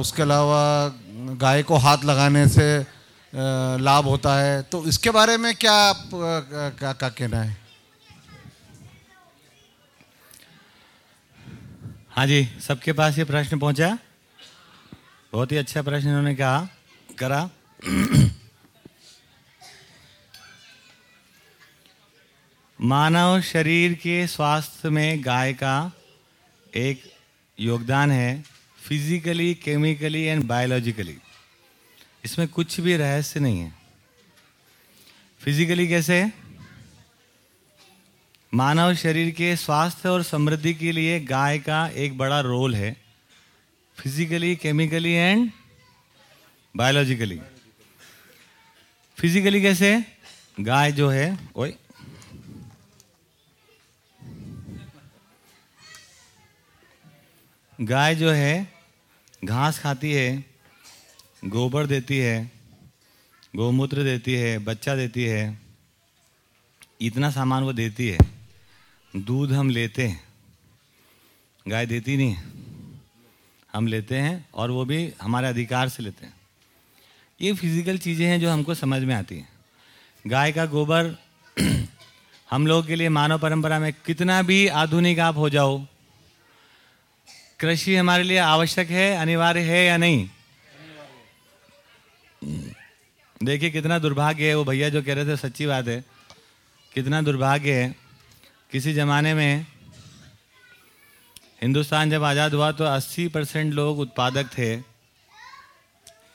उसके अलावा गाय को हाथ लगाने से लाभ होता है। तो इसके बारे में क्या आप क्या कहना है? हाँ जी, सबके पास ये प्रश्न पहुँचा? बहुत ही अच्छा प्रश्न इन्होंने कहा, करा। मानव शरीर के स्वास्थ्य में गाय का एक योगदान है। फिजिकली केमिकली एंड बायोलॉजिकली इसमें कुछ भी रहस्य नहीं है। फिजिकली कैसे मानव शरीर के स्वास्थ्य और समृद्धि के लिए गाय का एक बड़ा रोल है। Physically chemically and biologically physically कैसे गाय जो है, ओए। गाय जो है घास खाती है, गोबर देती है, गोमूत्र देती है, बच्चा देती है, इतना सामान वो देती है, दूध हम लेते हैं, गाय देती नहीं हम लेते हैं और वो भी हमारे अधिकार से लेते हैं। ये फ़िज़िकल चीज़ें हैं जो हमको समझ में आती हैं। गाय का गोबर, हम लोग के लिए मानव परंपरा में कितना भी आधुनिक आप हो जाओ कृषि हमारे लिए आवश्यक है, अनिवार्य है या नहीं? देखिए, कितना दुर्भाग्य है, वो भैया जो कह रहे थे, सच्ची बात है। कितना दुर्भाग्य है, किसी ज़माने में हिंदुस्तान जब आज़ाद हुआ तो 80 परसेंट लोग उत्पादक थे।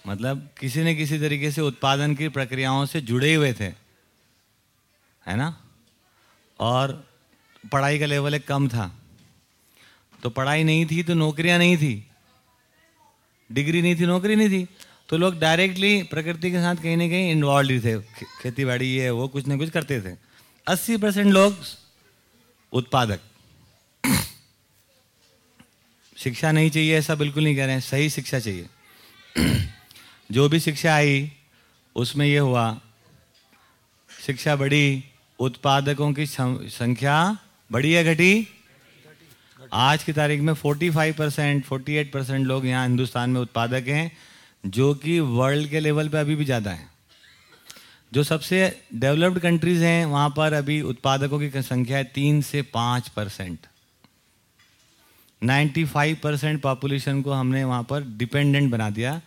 मतलब किसी न किसी तरीके से उत्पादन की प्रक्रियाओं से जुड़े हुए थे। है ना? और पढ़ाई का लेवल एक कम था। तो पढ़ाई नहीं थी तो नौकरियाँ नहीं थी। डिग्री नहीं थी, नौकरी नहीं थी। तो लोग डायरेक्टली प्रकृति के साथ कहीं ना कहीं इन्वॉल्व ही थे। खेती बाड़ी ये, वो कुछ ना कुछ करते थे। अस्सी परसेंट लोग उत्पादक। शिक्षा नहीं चाहिए, ऐसा बिल्कुल नहीं कह रहे हैं। सही शिक्षा चाहिए। जो भी शिक्षा आई, उसमें ये हुआ, शिक्षा बढ़ी, उत्पादकों की संख्या बढ़ी है घटी आज की तारीख में 45 परसेंट फोर्टी परसेंट लोग यहाँ हिंदुस्तान में उत्पादक हैं, जो कि वर्ल्ड के लेवल पे अभी भी ज़्यादा हैं। जो सबसे डेवलप्ड कंट्रीज़ हैं, वहाँ पर अभी उत्पादकों की संख्या है तीन से पाँच percent ninety five percent population को हमने वहाँ पर डिपेंडेंट बना दिया,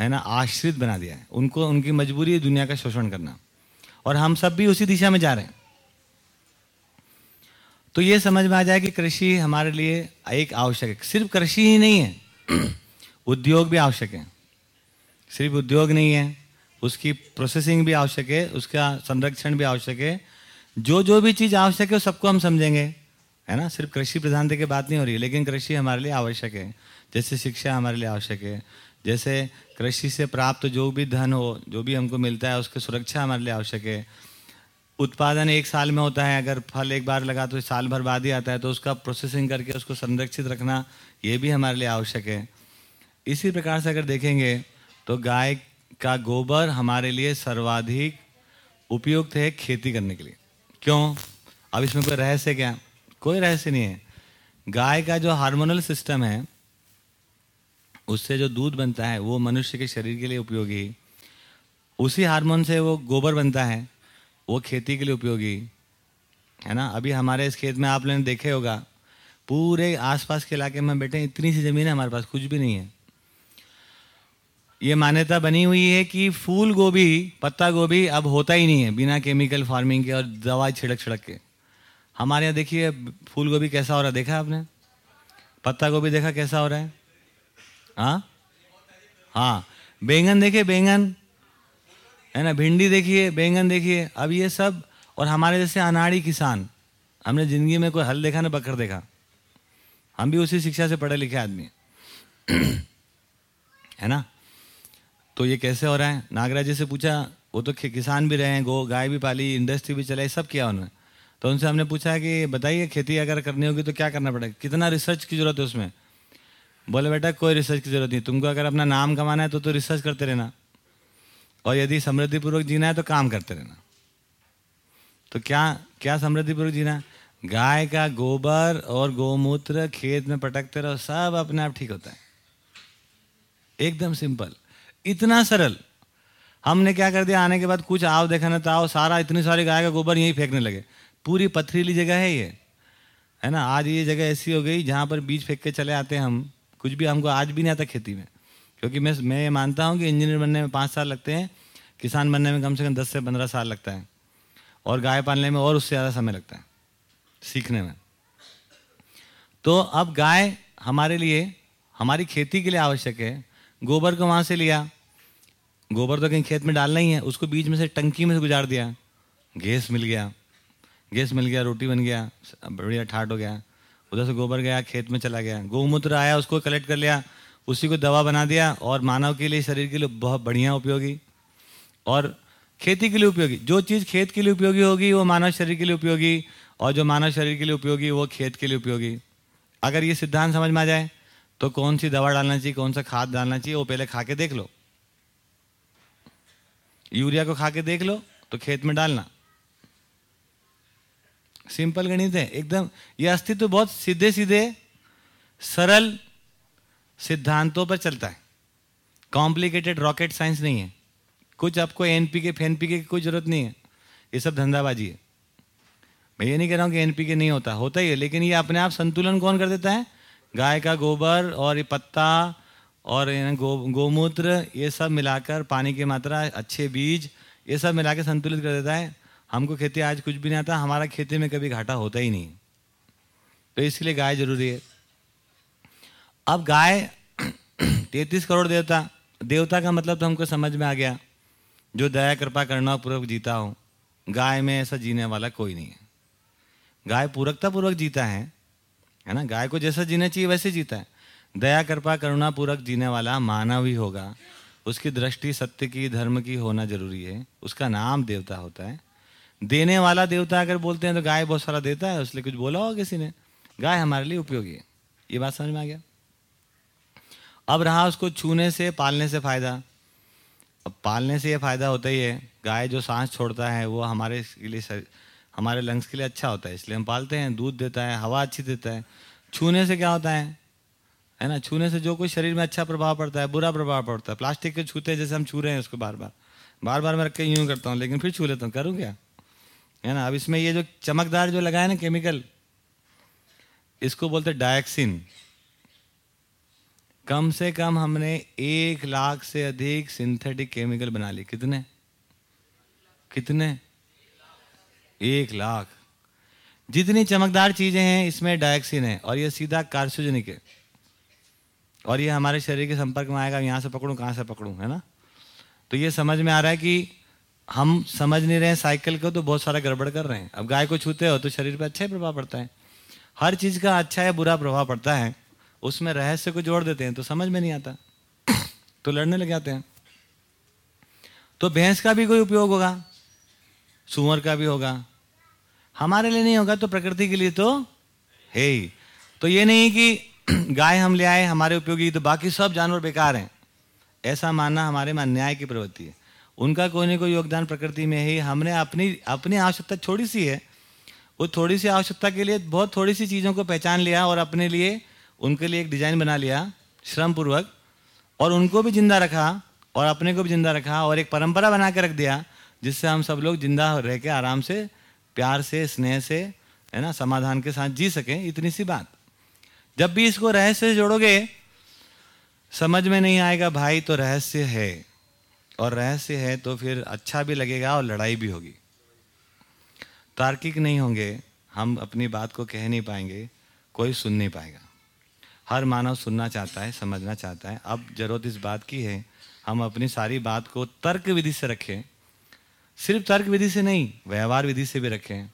है ना, आश्रित बना दिया है। उनको, उनकी मजबूरी है दुनिया का शोषण करना। और हम सब भी उसी दिशा में जा रहे हैं। तो ये समझ में आ जाए कि कृषि हमारे लिए एक आवश्यक है। सिर्फ़ कृषि ही नहीं है। उद्योग भी आवश्यक है। सिर्फ़ उद्योग नहीं है। उसकी प्रोसेसिंग भी आवश्यक है। उसका संरक्षण भी आवश्यक है। जो जो भी चीज़ आवश्यक है सबको हम समझेंगे। है ना? सिर्फ़ कृषि प्रधानता की बात नहीं हो रही है, लेकिन कृषि हमारे लिए आवश्यक है। जैसे शिक्षा हमारे लिए आवश्यक है। जैसे कृषि से प्राप्त जो भी धन हो, जो भी हमको मिलता है, उसकी सुरक्षा हमारे लिए आवश्यक है। उत्पादन एक साल में होता है, अगर फल एक बार लगा तो साल भर बाद ही आता है तो उसका प्रोसेसिंग करके उसको संरक्षित रखना, ये भी हमारे लिए आवश्यक है। इसी प्रकार से अगर देखेंगे तो गाय का गोबर हमारे लिए सर्वाधिक उपयुक्त है खेती करने के लिए। क्यों? अब इसमें कोई रहस्य क्या? कोई रहस्य नहीं है। गाय का जो हार्मोनल सिस्टम है, उससे जो दूध बनता है, वो मनुष्य के शरीर के लिए उपयोगी। उसी हार्मोन से वो गोबर बनता है। वो खेती के लिए उपयोगी, है ना? अभी हमारे इस खेत में आप लोगों ने देखे होगा, पूरे आसपास के इलाके में बैठे इतनी सी ज़मीन है हमारे पास, कुछ भी नहीं है। ये मान्यता बनी हुई है कि फूल गोभी, पत्ता गोभी अब होता ही नहीं है, बिना केमिकल फ़ार्मिंग के और दवा छिड़क छिड़क के। हमारे यहाँ देखिए, फूल गोभी कैसा हो रहा है, देखा आपने? पत्ता गोभी देखा कैसा हो रहा है? हाँ? हाँ। बैंगन देखे, बैंगन। है ना, भिंडी देखिए, बैंगन देखिए, अब ये सब, और हमारे जैसे अनाड़ी किसान, हमने ज़िंदगी में कोई हल देखा ना बकर देखा। हम भी उसी शिक्षा से पढ़े लिखे आदमी हैं। ना? तो ये कैसे हो रहा है? नागराज जी से पूछा, वो तो किसान भी रहे हैं, गो, गाय भी पाली, इंडस्ट्री भी चलाई, सब किया उन्होंने। तो उनसे हमने पूछा कि, बताइए, खेती अगर करनी होगी तो क्या करना पड़ेगा? कितना रिसर्च की ज़रूरत है उसमें? बोले, बेटा, कोई रिसर्च की ज़रूरत नहीं, तुमको अगर अपना नाम कमाना है तो तो रिसर्च करते रहना। और यदि समृद्धिपूर्वक जीना है तो काम करते रहना। तो क्या क्या समृद्धिपूर्वक जीना? है? गाय का गोबर और गोमूत्र खेत में पटकते रहो, सब अपने आप ठीक होता है। एकदम सिंपल। इतना सरल। हमने क्या कर दिया? आने के बाद कुछ आओ, देखा ना ताओ सारा, इतनी सारी गाय का गोबर यहीं फेंकने लगे। पूरी पथरीली जगह है ये। है ना? आज ये जगह ऐसी हो गई जहाँ पर बीज फेंक के चले आते हैं हम। कुछ भी हमको आज भी नहीं आता खेती में। क्योंकि मैं मैं ये मानता हूँ कि इंजीनियर बनने में पाँच साल लगते हैं, किसान बनने में कम से कम दस से पंद्रह साल लगता है, और गाय पालने में और उससे ज़्यादा समय लगता है, सीखने में। तो अब गाय हमारे लिए, हमारी खेती के लिए आवश्यक है, गोबर को वहाँ से लिया, गोबर तो कहीं खेत में डालना ही है, उसको बीच में से टंकी में से गुजार दिया, गैस मिल गया, गैस मिल गया, रोटी बन गया, बढ़िया ठाट हो गया, उधर से गोबर गया, खेत में चला गया, गौमूत्र आया, उसको कलेक्ट कर लिया उसी को दवा बना दिया और मानव के लिए, शरीर के लिए बहुत बढ़िया उपयोगी। और खेती के लिए उपयोगी। जो चीज़ खेत के लिए उपयोगी होगी, वो मानव शरीर के लिए उपयोगी और जो मानव शरीर के लिए उपयोगी, वो खेत के लिए उपयोगी। अगर ये सिद्धांत समझ में आ जाए तो कौन सी दवा डालना चाहिए, कौन सा खाद डालना चाहिए, वो पहले खा के देख लो। यूरिया को खा के देख लो तो खेत में डालना। सिंपल गणित है। एकदम, ये अस्तित्व बहुत सीधे सीधे सरल सिद्धांतों पर चलता है। कॉम्प्लिकेटेड रॉकेट साइंस नहीं है। कुछ आपको एनपी के फेनपी के कोई ज़रूरत नहीं है। ये सब धंधाबाजी है। मैं ये नहीं कह रहा हूँ कि एनपी के नहीं होता होता ही है, लेकिन ये अपने आप संतुलन कौन कर देता है? गाय का गोबर और ये पत्ता और गो, गोमूत्र, ये सब मिलाकर पानी की मात्रा, अच्छे बीज, ये सब मिला के संतुलित कर देता है। हमको खेती आज कुछ भी नहीं आता, हमारा खेती में कभी घाटा होता ही नहीं तो इसलिए गाय ज़रूरी है। अब गाय तैतीस करोड़ देवता देवता का मतलब तो हमको समझ में आ गया, जो दया, कृपा करना पूर्वक जीता हो। गाय में ऐसा जीने वाला कोई नहीं है। गाय पूरकता पूर्वक जीता है है ना? गाय को जैसा जीना चाहिए वैसे जीता है। दया, कृपा, करुणा पूर्वक जीने वाला मानव ही होगा। उसकी दृष्टि सत्य की, धर्म की होना ज़रूरी है। उसका नाम देवता होता है। देने वाला देवता अगर बोलते हैं तो गाय बहुत सारा देता है इसलिए कुछ बोला होगा किसी ने। गाय हमारे लिए उपयोगी है। ये बात समझ में आ गया? अब रहा उसको छूने से, पालने से फ़ायदा। अब पालने से ये फ़ायदा होता ही है। गाय जो सांस छोड़ता है, वो हमारे लिए हमारे लंग्स के लिए अच्छा होता है। इसलिए हम पालते हैं, दूध देता है, हवा अच्छी देता है। छूने से क्या होता है? है ना? छूने से जो कोई शरीर में अच्छा प्रभाव पड़ता है, बुरा प्रभाव पड़ता है। प्लास्टिक के छूते हैं जैसे हम छू रहे हैं उसको बार बार बार बार मैं रख के यूँ करता हूँ, लेकिन फिर छू लेता हूँ। करूँ क्या? है ना? अब इसमें ये जो चमकदार जो लगाए ना केमिकल इसको बोलते डायक्सिन कम से कम हमने एक लाख से अधिक सिंथेटिक केमिकल बना लिए। कितने? कितने? एक लाख। जितनी चमकदार चीज़ें हैं, इसमें डायक्सिन है और ये सीधा कार्सोजेनिक है। और ये हमारे शरीर के संपर्क में आएगा, यहाँ से पकड़ूं, कहाँ से पकड़ूं, है ना? तो ये समझ में आ रहा है कि हम समझ नहीं रहे हैं साइकिल को तो बहुत सारा गड़बड़ कर रहे हैं। अब गाय को छूते हो तो शरीर पर अच्छा ही प्रभाव पड़ता है। हर चीज़ का अच्छा या बुरा प्रभाव पड़ता है। उसमें रहस्य को जोड़ देते हैं तो समझ में नहीं आता। तो लड़ने लग जाते हैं। तो भैंस का भी कोई उपयोग होगा? सुअर का भी होगा? हमारे लिए नहीं होगा तो प्रकृति के लिए तो है ही। तो ये नहीं कि गाय हम ले आए, हमारे उपयोगी तो बाकी सब जानवर बेकार हैं। ऐसा मानना हमारे में अन्याय की प्रवृत्ति है। उनका कोई ना कोई योगदान प्रकृति में ही। हमने अपनी अपनी आवश्यकता छोटी सी है। वो थोड़ी सी आवश्यकता के लिए, बहुत थोड़ी सी चीज़ों को पहचान लिया और अपने लिए उनके लिए एक डिज़ाइन बना लिया श्रम पूर्वक और उनको भी ज़िंदा रखा, और अपने को भी ज़िंदा रखा, और एक परंपरा बना के रख दिया, जिससे हम सब लोग ज़िंदा रह के आराम से, प्यार से, स्नेह से, है ना, समाधान के साथ जी सकें, इतनी सी बात। जब भी इसको रहस्य से जोड़ोगे, समझ में नहीं आएगा, भाई तो रहस्य है, और रहस्य है तो फिर अच्छा भी लगेगा और लड़ाई भी होगी। तार्किक नहीं होंगे, हम अपनी बात को कह नहीं पाएँगे, कोई सुन नहीं पाएगा। हर मानव सुनना चाहता है, समझना चाहता है। अब ज़रूरत इस बात की है, हम अपनी सारी बात को तर्क विधि से रखें। सिर्फ़ तर्क विधि से नहीं, व्यवहार विधि से भी रखें।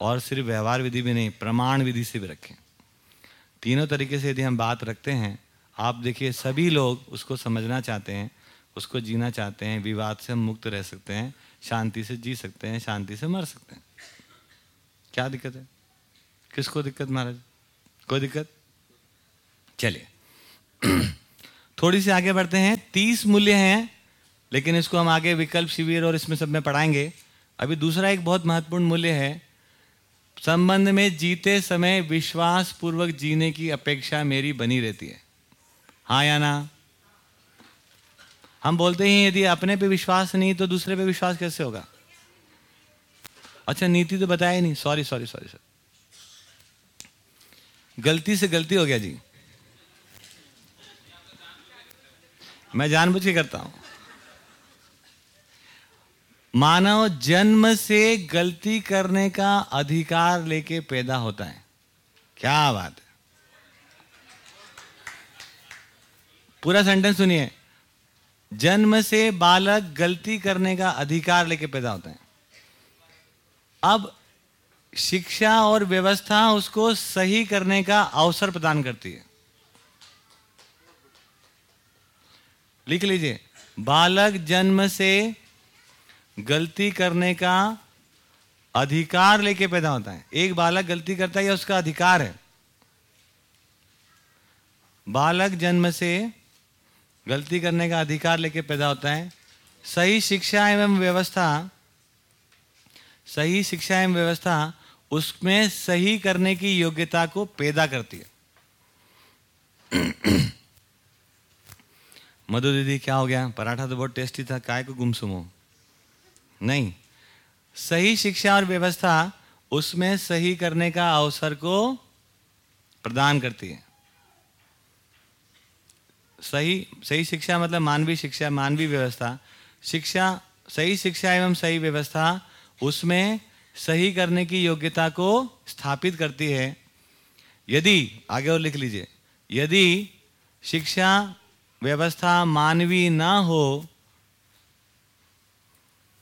और सिर्फ़ व्यवहार विधि भी नहीं, प्रमाण विधि से भी रखें। तीनों तरीके से यदि हम बात रखते हैं, आप देखिए, सभी लोग उसको समझना चाहते हैं, उसको जीना चाहते हैं, विवाद से हम मुक्त रह सकते हैं, शांति से जी सकते हैं, शांति से मर सकते हैं। क्या दिक्कत है? किसको दिक्कत, महाराज? कोई दिक्कत? चलिए। थोड़ी सी आगे बढ़ते हैं। तीस मूल्य हैं, लेकिन इसको हम आगे विकल्प, शिविर और इसमें सब में पढ़ाएँगे। अभी दूसरा एक बहुत महत्वपूर्ण मूल्य है। संबंध में जीते समय विश्वास पूर्वक जीने की अपेक्षा मेरी बनी रहती है। हाँ या ना? हम बोलते हैं, यदि अपने पे विश्वास नहीं तो दूसरे पे विश्वास कैसे होगा? अच्छा नीति तो बताया नहीं। सॉरी सॉरी सॉरी सर गलती से गलती हो गया जी। मैं जानबूझ के करता हूँ। मानव जन्म से गलती करने का अधिकार लेके पैदा होता है। क्या बात है। पूरा सेंटेंस सुनिए। जन्म से बालक गलती करने का अधिकार लेके पैदा होता है। अब शिक्षा और व्यवस्था उसको सही करने का अवसर प्रदान करती है। लिख लीजिए। बालक जन्म से गलती करने का अधिकार लेके पैदा होता है। एक बालक गलती करता है या उसका अधिकार है? बालक जन्म से गलती करने का अधिकार लेके पैदा होता है। सही शिक्षा एवं व्यवस्था, सही शिक्षा एवं व्यवस्था उसमें सही करने की योग्यता को पैदा करती है। मधु दीदी, क्या हो गया? पराठा तो बहुत टेस्टी था, काय को गुमसुम? हो नहीं। सही शिक्षा और व्यवस्था उसमें सही करने का अवसर को प्रदान करती है। सही सही शिक्षा मतलब मानवीय शिक्षा, मानवीय व्यवस्था। शिक्षा, सही शिक्षा एवं सही व्यवस्था उसमें सही करने की योग्यता को स्थापित करती है। यदि, आगे और लिख लीजिए, यदि शिक्षा व्यवस्था मानवीय ना हो,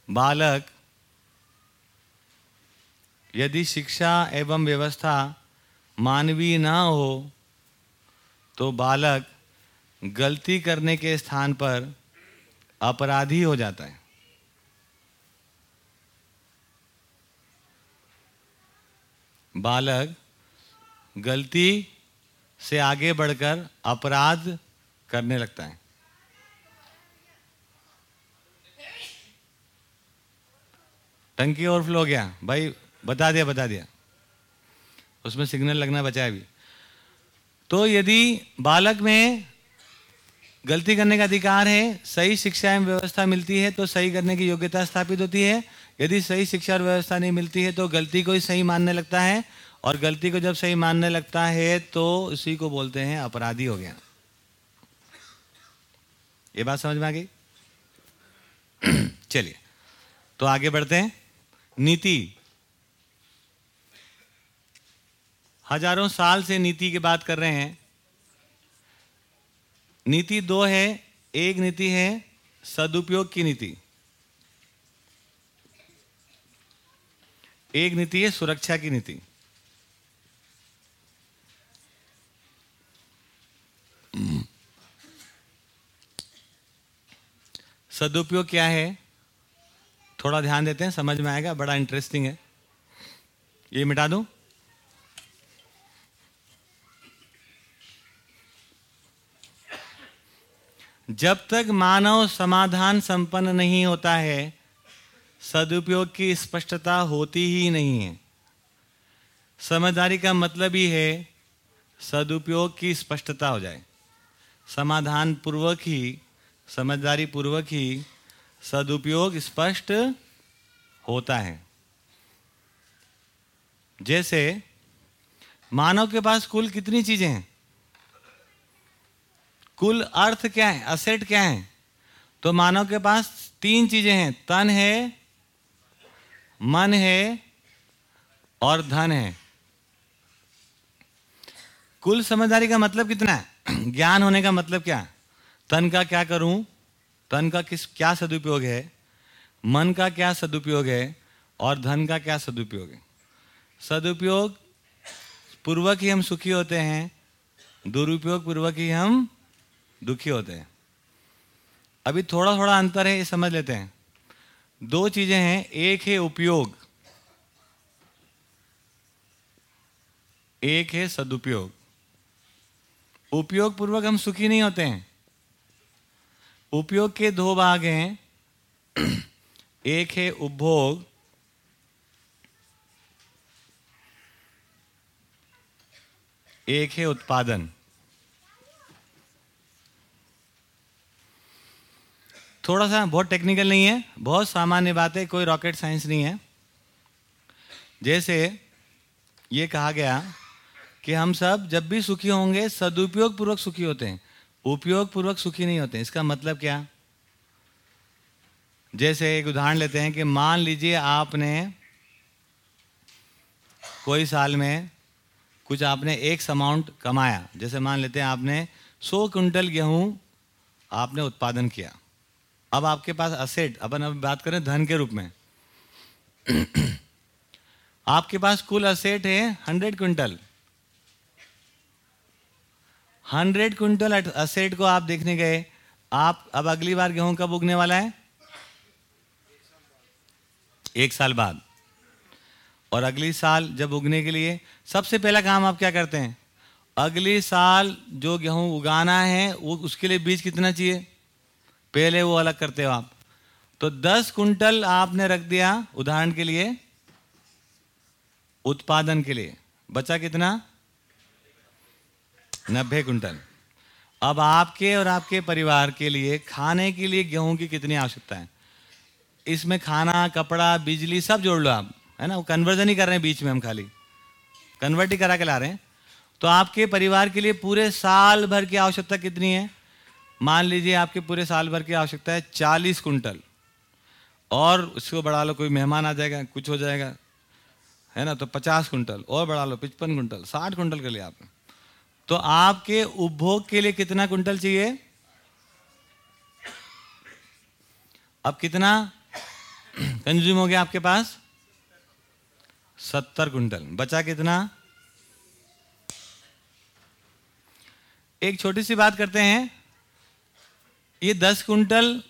बालक, यदि शिक्षा एवं व्यवस्था मानवीय ना हो तो बालक गलती करने के स्थान पर अपराधी हो जाता है। बालक गलती से आगे बढ़कर अपराध करने लगता है। टंकी ओवरफ्लो हो गया। भाई, बता दिया बता दिया। उसमें सिग्नल लगना बचा है अभी। तो यदि बालक में गलती करने का अधिकार है, सही शिक्षा एवं व्यवस्था मिलती है तो सही करने की योग्यता स्थापित होती है। यदि सही शिक्षा और व्यवस्था नहीं मिलती है तो गलती को ही सही मानने लगता है। और गलती को जब सही मानने लगता है तो उसी को बोलते हैं अपराधी हो गया। ये बात समझ में आ गई? चलिए तो आगे बढ़ते हैं। नीति। हज़ारों साल से नीति की बात कर रहे हैं। नीति दो है, एक नीति है, सदुपयोग की नीति। एक नीति है, सुरक्षा की नीति। सदुपयोग क्या है? थोड़ा ध्यान देते हैं, समझ में आएगा, बड़ा इंटरेस्टिंग है। ये मिटा दूँ? जब तक मानव समाधान संपन्न नहीं होता है, सदुपयोग की स्पष्टता होती ही नहीं है। समझदारी का मतलब ही है, सदुपयोग की स्पष्टता हो जाए। समाधान पूर्वक ही समझदारी पूर्वक ही सदुपयोग स्पष्ट होता है। जैसे, मानव के पास कुल कितनी चीज़ें हैं? कुल अर्थ क्या है? असेट क्या है? तो मानव के पास तीन चीज़ें हैं। तन है, मन है और धन है। कुल समझदारी का मतलब कितना है? ज्ञान होने का मतलब क्या तन का क्या करूँ? तन का किस, क्या सदुपयोग है? मन का क्या सदुपयोग है? और धन का क्या सदुपयोग है? सदुपयोग पूर्वक ही हम सुखी होते हैं, दुरुपयोग पूर्वक ही हम दुखी होते हैं। अभी थोड़ा थोड़ा अंतर है, ये समझ लेते हैं। दो चीज़ें हैं, एक है उपयोग। एक है सदुपयोग। उपयोग पूर्वक हम सुखी नहीं होते हैं। उपयोग के दो भाग हैं। एक है उपभोग। एक है उत्पादन। थोड़ा सा बहुत टेक्निकल नहीं है, बहुत सामान्य बात है कोई रॉकेट साइंस नहीं है। जैसे ये कहा गया कि हम सब जब भी सुखी होंगे सदुपयोग पूर्वक सुखी होते हैं। उपयोग पूर्वक सुखी नहीं होते इसका मतलब क्या? जैसे एक उदाहरण लेते हैं कि मान लीजिए आपने कोई साल में कुछ आपने एक अमाउंट कमाया। जैसे मान लेते हैं आपने सौ कुंटल गेहूँ आपने उत्पादन किया। अब आपके पास असेट अपन अब बात करें धन के रूप में। आपके पास कुल असेट है hundred quintal. Hundred quintal asset को आप देखने गए। आप अब अगली बार गेहूँ कब उगने वाला है? एक साल बाद। और अगली साल जब उगने के लिए, सबसे पहला काम आप क्या करते हैं? अगली साल जो गेहूँ उगाना है, वो उसके लिए बीज कितना चाहिए? पहले वो अलग करते हो आप। तो दस कुंटल आपने रख दिया उदाहरण के लिए, उत्पादन के लिए। बचा कितना? नब्बे कुंटल। अब आपके और आपके परिवार के लिए, खाने के लिए गेहूँ की कितनी आवश्यकता है? इसमें खाना, कपड़ा, बिजली सब जोड़ लो आप, है ना? वो कन्वर्जन ही कर रहे हैं बीच में हम खाली। कन्वर्ट ही करा के ला रहे हैं। तो आपके परिवार के लिए पूरे साल भर की आवश्यकता कितनी है? मान लीजिए आपके पूरे साल भर की आवश्यकता है चालीस कुंटल। और उसको बढ़ा लो, कोई मेहमान आ जाएगा, कुछ हो जाएगा, है ना? तो पचास कुंटल, और बढ़ा लो, पचपन कुंटल, साठ कुंटल के लिए आपने। तो आपके उपभोग के लिए कितना कुंटल चाहिए? अब कितना? कंज्यूम हो गया आपके पास? सत्तर कुंटल। बचा कितना? एक छोटी सी बात करते हैं। ये दस कुंटल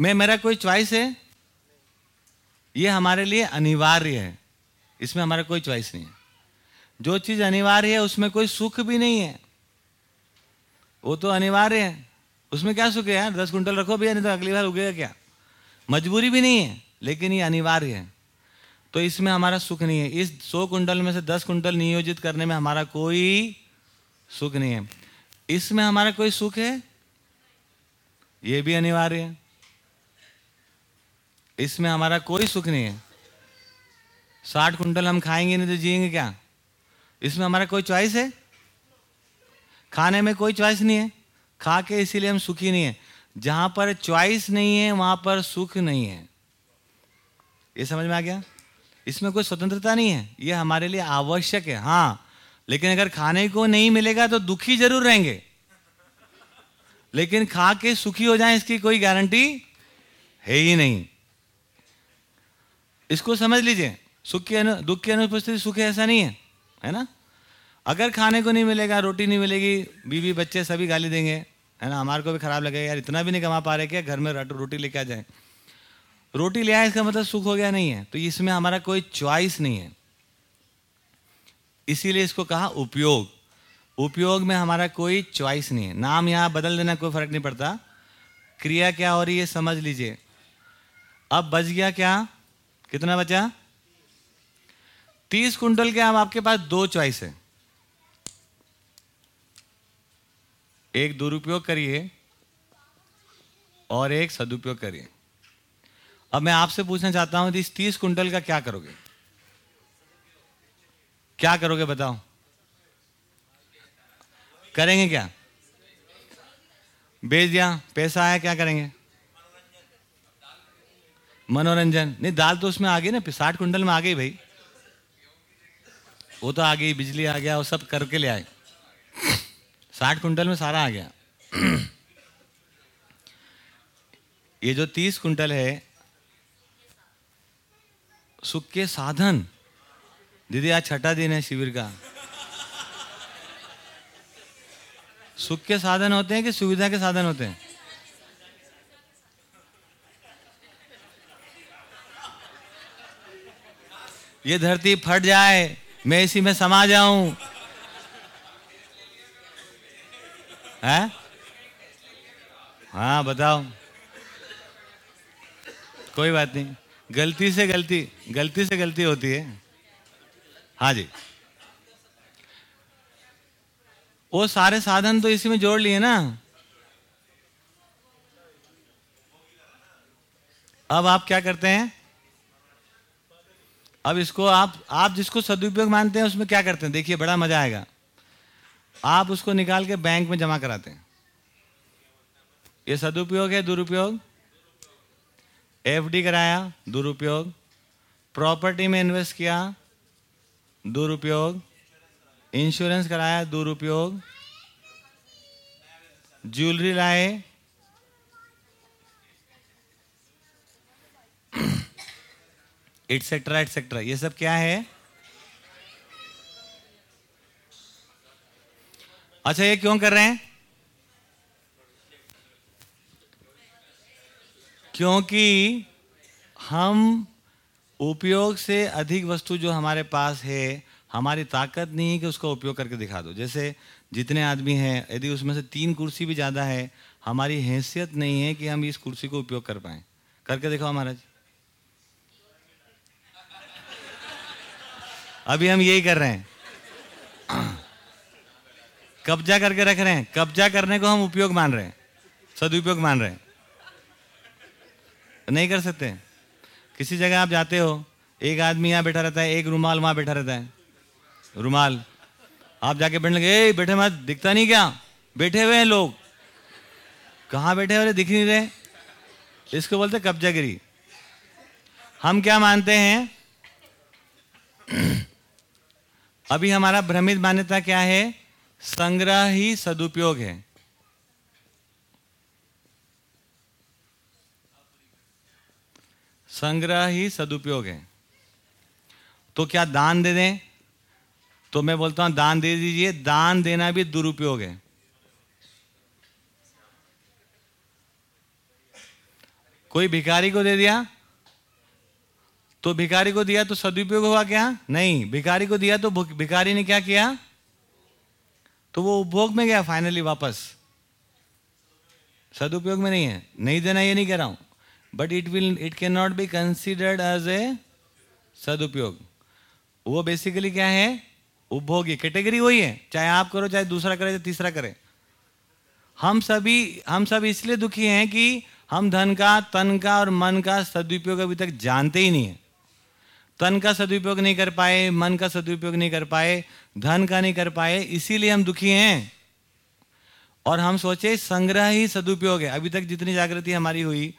में मेरा कोई चॉइस है? ये हमारे लिए अनिवार्य है। इसमें हमारा कोई चॉइस नहीं है। जो चीज़ अनिवार्य है, उसमें कोई सुख भी नहीं है। वो तो अनिवार्य है। उसमें क्या सुख है यार? दस कुंटल रखो भैया, नहीं तो अगली बार उगेगा क्या? मजबूरी भी नहीं है, लेकिन ये अनिवार्य है। तो इसमें हमारा सुख नहीं है। इस सौ कुंटल में से दस कुंटल नियोजित करने में हमारा कोई सुख नहीं है। इसमें हमारा कोई सुख है? ये भी अनिवार्य है। इसमें हमारा कोई सुख नहीं है। साठ कुंटल हम खाएँगे, नहीं तो जिएँगे क्या? इसमें हमारा कोई चॉइस है? खाने में कोई चॉइस नहीं है। खा के इसीलिए हम सुखी नहीं है। जहाँ पर चॉइस नहीं है, वहाँ पर सुख नहीं है। ये समझ में आ गया? इसमें कोई स्वतंत्रता नहीं है। ये हमारे लिए आवश्यक है हाँ। लेकिन अगर खाने को नहीं मिलेगा तो दुखी ज़रूर रहेंगे। लेकिन खा के सुखी हो जाए, इसकी कोई गारंटी है ही नहीं। इसको समझ लीजिए। सुख की दुख की अनुपस्थिति सुख है, ऐसा नहीं है है ना? अगर खाने को नहीं मिलेगा, रोटी नहीं मिलेगी, बीवी, बच्चे सभी गाली देंगे। है ना? हमारे को भी खराब लगेगा, यार इतना भी नहीं कमा पा रहे क्या घर में रोटी लेके आ जाए। रोटी ले आए, इसका मतलब सुख हो गया नहीं है। तो इसमें हमारा कोई चॉइस नहीं है। इसीलिए इसको कहा उपयोग। उपयोग में हमारा कोई चॉइस नहीं है। नाम यहाँ बदल देना कोई फ़र्क नहीं पड़ता। क्रिया क्या हो रही है, समझ लीजिए। अब बच गया क्या? कितना बचा? तीस कुंटल के अब आपके पास दो चॉइस है। एक दुरुपयोग करिए और एक सदुपयोग करिए। अब मैं आपसे पूछना चाहता हूँ, इस तीस कुंटल का क्या करोगे? क्या करोगे बताओ? करेंगे क्या? बेच दिया, पैसा आया, क्या करेंगे? मनोरंजन। नहीं, दाल तो उसमें आ गई ना, साठ कुंटल में आ गई भाई। वो तो आ गई, बिजली आ गया, वो सब करके ले आए। साठ कुंटल में सारा आ गया। ये जो तीस कुंटल है, सुख के साधन। दीदी, आज छठा दिन है शिविर का। सुख के साधन होते हैं कि सुविधा के साधन होते हैं? ये धरती फट जाए, मैं इसी में समा जाऊँ। है? हाँ बताओ। कोई बात नहीं। गलती से गलती गलती से गलती होती है। हाँ जी। वो सारे साधन तो इसी में जोड़ लिए ना। अब आप क्या करते हैं? अब इसको आप आप जिसको सदुपयोग मानते हैं, उसमें क्या करते हैं? देखिए, बड़ा मज़ा आएगा। आप उसको निकाल के बैंक में जमा कराते हैं। ये सदुपयोग है, दुरुपयोग। एफडी कराया, दुरुपयोग। प्रॉपर्टी में इन्वेस्ट किया, दुरुपयोग। इंश्योरेंस कराया, दुरुपयोग। ज्वेलरी लाए। एटसेट्रा एटसेट्रा ये सब क्या है? अच्छा ये क्यों कर रहे हैं? क्योंकि हम उपयोग से अधिक वस्तु जो हमारे पास है, हमारी ताकत नहीं है कि उसका उपयोग करके दिखा दो। जैसे जितने आदमी हैं, यदि उसमें से तीन कुर्सी भी ज़्यादा है, हमारी हैसियत नहीं है कि हम इस कुर्सी को उपयोग कर पाए। करके दिखाओ महाराज। अभी हम यही कर रहे हैं। कब्जा करके रख रहे हैं। कब्जा करने को हम उपयोग मान रहे हैं। सदुपयोग मान रहे हैं। नहीं कर सकते। किसी जगह आप जाते हो, एक आदमी यहाँ बैठा रहता है, एक रुमाल वहाँ बैठा रहता है। रुमाल। आप जाके बैठने लगे बैठे मत, दिखता नहीं क्या? बैठे हुए हैं लोग। कहाँ बैठे हुए दिख नहीं रहे। इसको बोलते कब्जागिरी। हम क्या मानते हैं? अभी हमारा भ्रमित मान्यता क्या है? संग्रह ही सदुपयोग है। संग्रह ही सदुपयोग है। तो क्या दान दे दें? तो मैं बोलता हूँ, दान दे दीजिए, दान देना भी दुरुपयोग है। कोई भिखारी को दे दिया? तो भिखारी को दिया तो सदुपयोग हुआ क्या? नहीं, भिखारी को दिया तो भिखारी ने क्या किया? तो वो उपभोग में गया फाइनली वापस। सदुपयोग में नहीं है। नहीं देना ये नहीं कह रहा हूँ। But it will it can not be considered as a सदुपयोग। वो बेसिकली क्या है? उपभोग उपभोगी कैटेगरी वही है। चाहे आप करो, चाहे दूसरा करे, चाहे तीसरा करे। हम सभी, हम सब इसलिए दुखी हैं कि हम धन का, तन का और मन का सदुपयोग अभी तक जानते ही नहीं है। तन का सदुपयोग नहीं कर पाए, मन का सदुपयोग नहीं कर पाए, धन का नहीं कर पाए, इसीलिए हम दुखी हैं। और हम सोचे संग्रह ही सदुपयोग है। अभी तक जितनी जागृति हमारी हुई,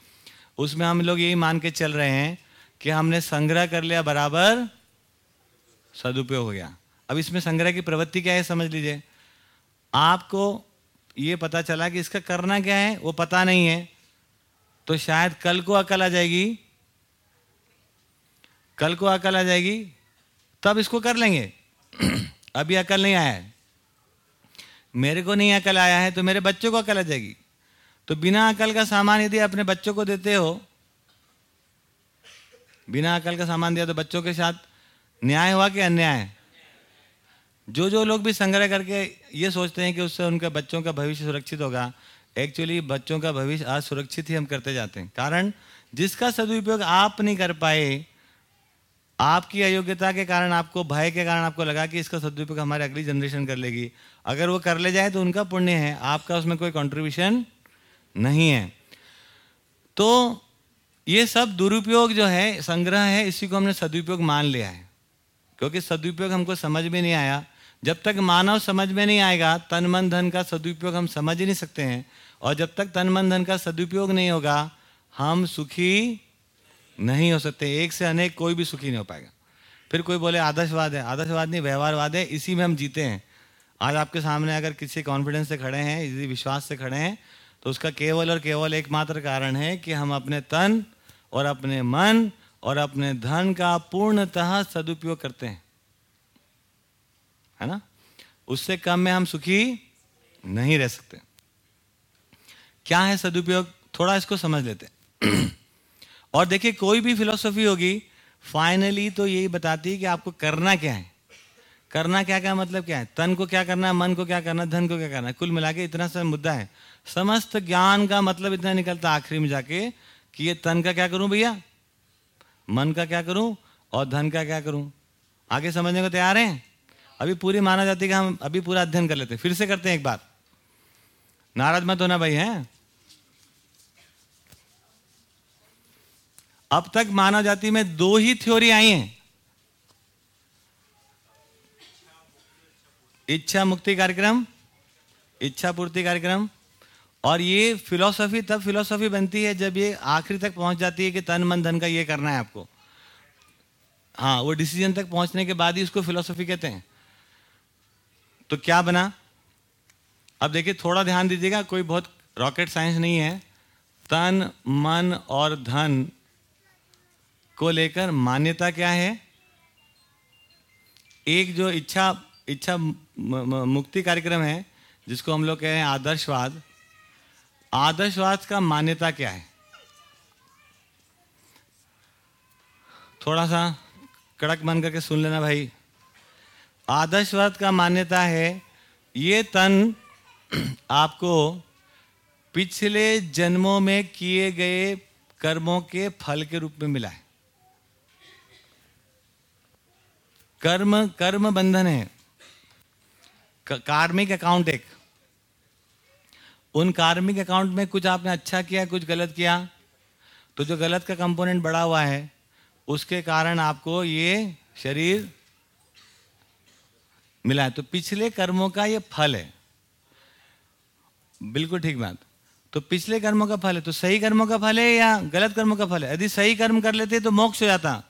उसमें हम लोग यही मान के चल रहे हैं कि हमने संग्रह कर लिया, बराबर सदुपयोग हो गया। अब इसमें संग्रह की प्रवृत्ति क्या है, समझ लीजिए। आपको ये पता चला कि इसका करना क्या है, वो पता नहीं है तो शायद कल को अकल आ जाएगी कल को अकल आ जाएगी, तब इसको कर लेंगे। अभी अकल नहीं आया है। मेरे को नहीं अकल आया है तो मेरे बच्चों को अकल आ जाएगी। तो बिना अकल का सामान यदि अपने बच्चों को देते हो, बिना अकल का सामान दिया तो बच्चों के साथ न्याय हुआ कि अन्याय? जो जो लोग भी संग्रह करके ये सोचते हैं कि उससे उनके बच्चों का भविष्य सुरक्षित होगा एक्चुअली बच्चों का भविष्य आज सुरक्षित ही हम करते जाते हैं। कारण, जिसका सदुपयोग आप नहीं कर पाए आपकी अयोग्यता के कारण, आपको भय के कारण आपको लगा कि इसका सदुपयोग हमारी अगली जनरेशन कर लेगी। अगर वो कर ले जाए तो उनका पुण्य है, आपका उसमें कोई कंट्रीब्यूशन नहीं है। तो ये सब दुरुपयोग जो है, संग्रह है, इसी को हमने सदुपयोग मान लिया है। क्योंकि सदुपयोग हमको समझ में नहीं आया। जब तक मानव समझ में नहीं आएगा, तन, मन, धन का सदुपयोग हम समझ ही नहीं सकते हैं। और जब तक तन, मन, धन का सदुपयोग नहीं होगा, हम सुखी नहीं हो सकते, एक से अनेक कोई भी सुखी नहीं हो पाएगा। फिर कोई बोले, आदर्शवाद है, आदर्शवाद नहीं, व्यवहारवाद है, इसी में हम जीते हैं। आज आपके सामने अगर किसी कॉन्फिडेंस से खड़े हैं, इसी विश्वास से खड़े हैं तो उसका केवल और केवल एकमात्र कारण है कि हम अपने तन और अपने मन और अपने धन का पूर्णतः सदुपयोग करते हैं। है ना? उससे कम में हम सुखी नहीं रह सकते। क्या है सदुपयोग? थोड़ा इसको समझ लेते और देखिए, कोई भी फिलोसफी होगी फाइनली तो यही बताती है कि आपको करना क्या है। करना क्या क्या मतलब क्या है? तन को क्या करना है, मन को क्या करना है, धन को क्या करना है? कुल मिला के इतना सा मुद्दा है। समस्त ज्ञान का मतलब इतना निकलता आखिरी में जाके कि ये तन का क्या करूँ भैया? मन का क्या करूँ और धन का क्या करूँ? आगे समझने को तैयार हैं? अभी पूरी माना जाती है कि हम अभी पूरा अध्ययन कर लेते हैं। फिर से करते हैं एक बार। नाराज़ मत होना भाई, हैं? अब तक मानव जाति में दो ही थ्योरी आई हैं। इच्छा मुक्ति कार्यक्रम, इच्छा पूर्ति कार्यक्रम, और ये फिलॉसफी, तब फिलॉसफी बनती है जब ये आखिरी तक पहुँच जाती है कि तन मन धन का ये करना है आपको। हाँ वो डिसीज़न तक पहुँचने के बाद ही उसको फिलॉसफी कहते हैं। तो क्या बना? अब देखिए, थोड़ा ध्यान दीजिएगा, कोई बहुत रॉकेट साइंस नहीं है। तन, मन और धन को लेकर मान्यता क्या है? एक जो इच्छा इच्छा मुक्ति कार्यक्रम है, जिसको हम लोग कह रहे हैं आदर्शवाद आदर्शवाद का मान्यता क्या है? थोड़ा सा कड़क मन करके सुन लेना भाई। आदर्शवाद का मान्यता है, ये तन आपको पिछले जन्मों में किए गए कर्मों के फल के रूप में मिला है। कर्म कर्म बंधन है। कार्मिक अकाउंट एक। उन कार्मिक अकाउंट में कुछ आपने अच्छा किया, कुछ गलत किया तो जो गलत का कंपोनेंट बढ़ा हुआ है, उसके कारण आपको ये शरीर मिला है। तो पिछले कर्मों का ये फल है। बिल्कुल ठीक बात। तो पिछले कर्मों का फल है तो सही कर्मों का फल है या गलत कर्मों का फल है? यदि सही कर्म कर लेते तो मोक्ष हो जाता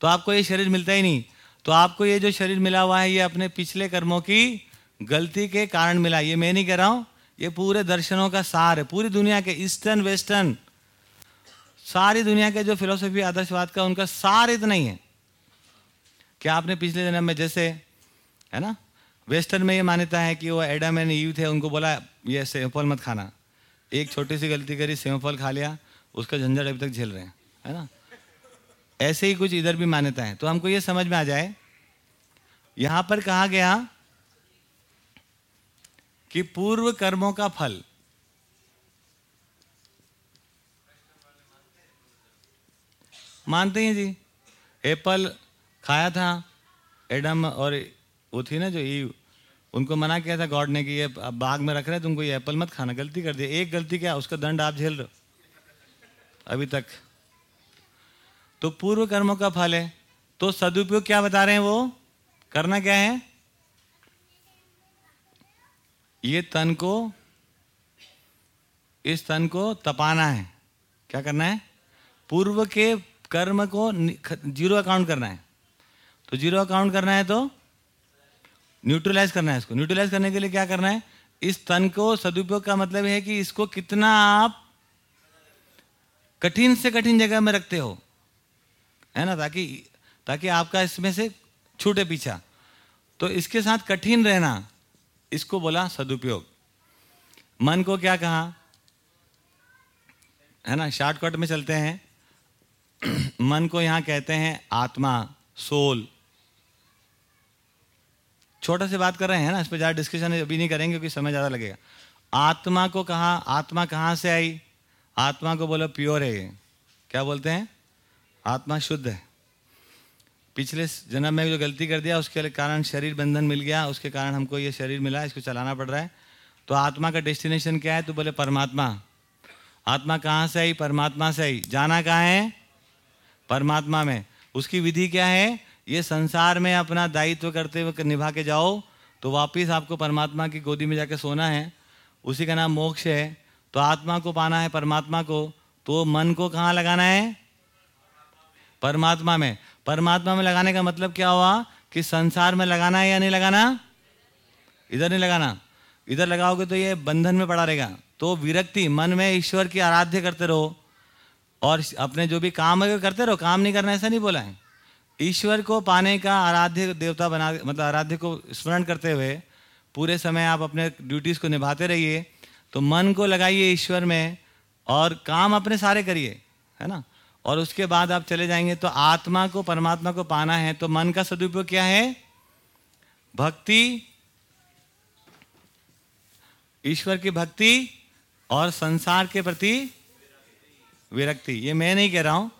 तो आपको ये शरीर मिलता ही नहीं। तो आपको ये जो शरीर मिला हुआ है, ये अपने पिछले कर्मों की गलती के कारण मिला। ये मैं नहीं कह रहा हूँ, ये पूरे दर्शनों का सार है। पूरी दुनिया के ईस्टर्न, वेस्टर्न, सारी दुनिया के जो फिलोसफी, आदर्शवाद का, उनका सार इतना ही है। क्या आपने पिछले जन्म में जैसे, है ना, वेस्टर्न में ये मान्यता है कि वो एडम एंड ईव थे, उनको बोला, ये सेवफल मत खाना। एक छोटी सी गलती करी, सेवफल खा लिया, उसका झंझट अभी तक झेल रहे हैं, है ना? ऐसे ही कुछ इधर भी मान्यता है। तो हमको ये समझ में आ जाए। यहाँ पर कहा गया कि पूर्व कर्मों का फल। मानते हैं जी। एप्पल खाया था, एडम और वो थी ना जो ईव, उनको मना किया था गॉड ने कि ये बाग में रख रहे तुमको ये एप्पल मत खाना, गलती कर दिया। एक गलती क्या, उसका दंड आप झेल रहे हो। अभी तक। तो पूर्व कर्मों का फल है। तो सदुपयोग क्या बता रहे हैं वो? करना क्या है? ये तन को, इस तन को तपाना है। क्या करना है? पूर्व के कर्म को ज़ीरो अकाउंट करना है। तो ज़ीरो अकाउंट करना है तो न्यूट्रलाइज करना है इसको। न्यूट्रलाइज करने के लिए क्या करना है? इस तन को, सदुपयोग का मतलब है कि इसको कितना आप कठिन से कठिन जगह में रखते हो। है ना, ताकि ताकि आपका इसमें से छूटे पीछा। तो इसके साथ कठिन रहना, इसको बोला सदुपयोग। मन को क्या कहा? है ना शॉर्टकट में चलते हैं। मन को यहाँ कहते हैं आत्मा सोल छोटा से बात कर रहे हैं ना, इस पर ज़्यादा डिस्कशन अभी नहीं करेंगे, क्योंकि समय ज़्यादा लगेगा। आत्मा को कहा, आत्मा कहाँ से आई? आत्मा को बोलो प्योर है क्या बोलते हैं? आत्मा शुद्ध है। पिछले जन्म में जो गलती कर दिया, उसके कारण शरीर बंधन मिल गया, उसके कारण हमको ये शरीर मिला, इसको चलाना पड़ रहा है। तो आत्मा का डेस्टिनेशन क्या है? तो बोले परमात्मा। आत्मा कहाँ से आई? परमात्मा से आई। जाना कहाँ है? परमात्मा में। उसकी विधि क्या है? ये संसार में अपना दायित्व करते हुए निभा के जाओ तो वापिस आपको परमात्मा की गोदी में जाके सोना है। उसी का नाम मोक्ष है। तो आत्मा को पाना है, परमात्मा को। तो मन को कहाँ लगाना है? परमात्मा में। परमात्मा में लगाने का मतलब क्या हुआ कि संसार में लगाना है या नहीं लगाना? इधर नहीं लगाना। इधर लगाओगे तो ये बंधन में पड़ा रहेगा। तो विरक्ति, मन में ईश्वर की आराध्य करते रहो और अपने जो भी काम है करते रहो। काम नहीं करना, ऐसा नहीं बोला है। ईश्वर को पाने का आराध्य देवता बना मतलब आराध्य को स्मरण करते हुए पूरे समय आप अपने ड्यूटीज़ को निभाते रहिए। तो मन को लगाइए ईश्वर में और काम अपने सारे करिए, है ना? और उसके बाद आप चले जाएँगे तो आत्मा को, परमात्मा को पाना है। तो मन का सदुपयोग क्या है? भक्ति, ईश्वर की भक्ति और संसार के प्रति विरक्ति। ये मैं नहीं कह रहा हूँ,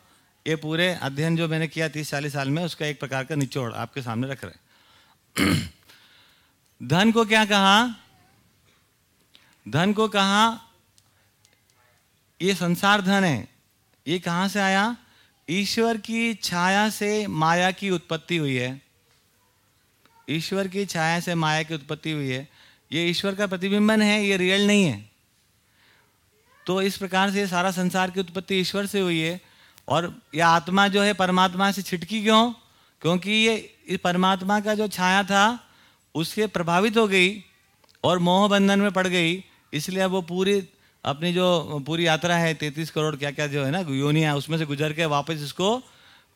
ये पूरे अध्ययन जो मैंने किया तीस चालीस साल में, उसका एक प्रकार का निचोड़ आपके सामने रख रहे धन को क्या कहा? धन को कहा, ये संसार धन है। ये कहाँ से आया? ईश्वर की छाया से माया की उत्पत्ति हुई है। ईश्वर की छाया से माया की उत्पत्ति हुई है। ये ईश्वर का प्रतिबिंबन है, ये रियल नहीं है। तो इस प्रकार से सारा संसार की उत्पत्ति ईश्वर से हुई है। और ये आत्मा जो है, परमात्मा से छिटकी क्यों? क्योंकि ये परमात्मा का जो छाया था, उससे प्रभावित हो गई और मोह बंधन में पड़ गई। इसलिए अब वो पूरी अपनी जो पूरी यात्रा है, तैतीस करोड़ क्या क्या जो है ना योनिया उसमें से गुजर के वापस इसको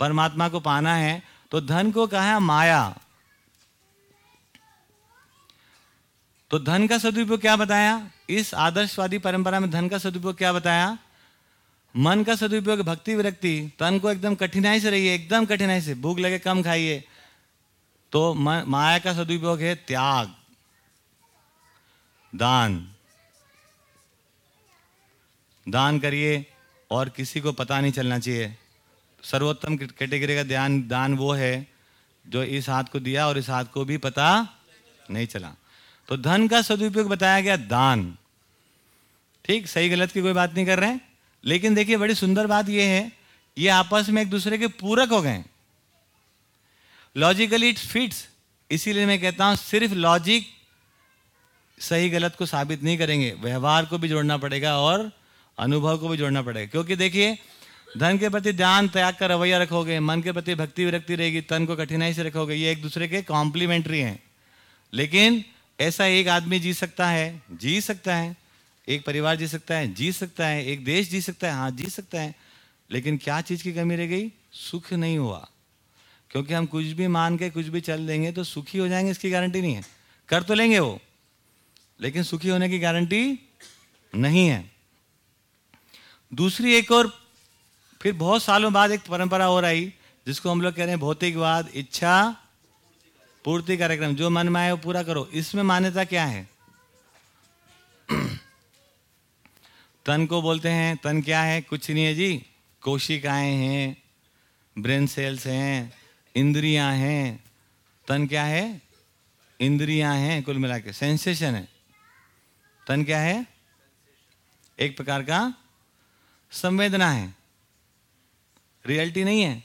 परमात्मा को पाना है। तो धन को कहा है माया। तो धन का सदुपयोग क्या बताया? इस आदर्शवादी परंपरा में धन का सदुपयोग क्या बताया? मन का सदुपयोग, भक्ति, विरक्ति, तन को एकदम कठिनाई से रहिए, एकदम कठिनाई से, भूख लगे कम खाइए। तो माया का सदुपयोग है त्याग, दान। दान करिए और किसी को पता नहीं चलना चाहिए। सर्वोत्तम कैटेगरी का ध्यान, दान वो है जो इस हाथ को दिया और इस हाथ को भी पता नहीं चला। तो धन का सदुपयोग बताया गया दान। ठीक, सही गलत की कोई बात नहीं कर रहे हैं। लेकिन देखिए, बड़ी सुंदर बात यह है, ये आपस में एक दूसरे के पूरक हो गए लॉजिकली इट फिट्स इसीलिए मैं कहता हूँ, सिर्फ़ लॉजिक सही गलत को साबित नहीं करेंगे। व्यवहार को भी जोड़ना पड़ेगा और अनुभव को भी जोड़ना पड़ेगा। क्योंकि देखिए, धन के प्रति ध्यान त्याग का रवैया रखोगे, मन के प्रति भक्ति विरक्ति रहेगी, तन को कठिनाई से रखोगे, ये एक दूसरे के कॉम्प्लीमेंट्री हैं। लेकिन ऐसा एक आदमी जी सकता है, जी सकता है, एक परिवार जी सकता है, जी सकता है, एक देश जी सकता है हाँ जी सकता है, लेकिन क्या चीज़ की कमी रह गई? सुख नहीं हुआ। क्योंकि हम कुछ भी मान के, कुछ भी चल देंगे तो सुखी हो जाएँगे, इसकी गारंटी नहीं है। कर तो लेंगे वो, लेकिन सुखी होने की गारंटी नहीं है। दूसरी एक और फिर बहुत सालों बाद एक परंपरा हो रही जिसको हम लोग कह रहे हैं भौतिकवाद, इच्छा, पूर्ति कार्यक्रम। जो मन में आए वो पूरा करो। इसमें मान्यता क्या है? तन को बोलते हैं, तन क्या है? कुछ नहीं है जी। कोशिकाएँ हैं, ब्रेन सेल्स हैं, इंद्रियाँ हैं। तन क्या है? इंद्रियाँ हैं, कुल मिला के। सेंसेशन है। तन क्या है? एक प्रकार का संवेदना है। रियलिटी नहीं है।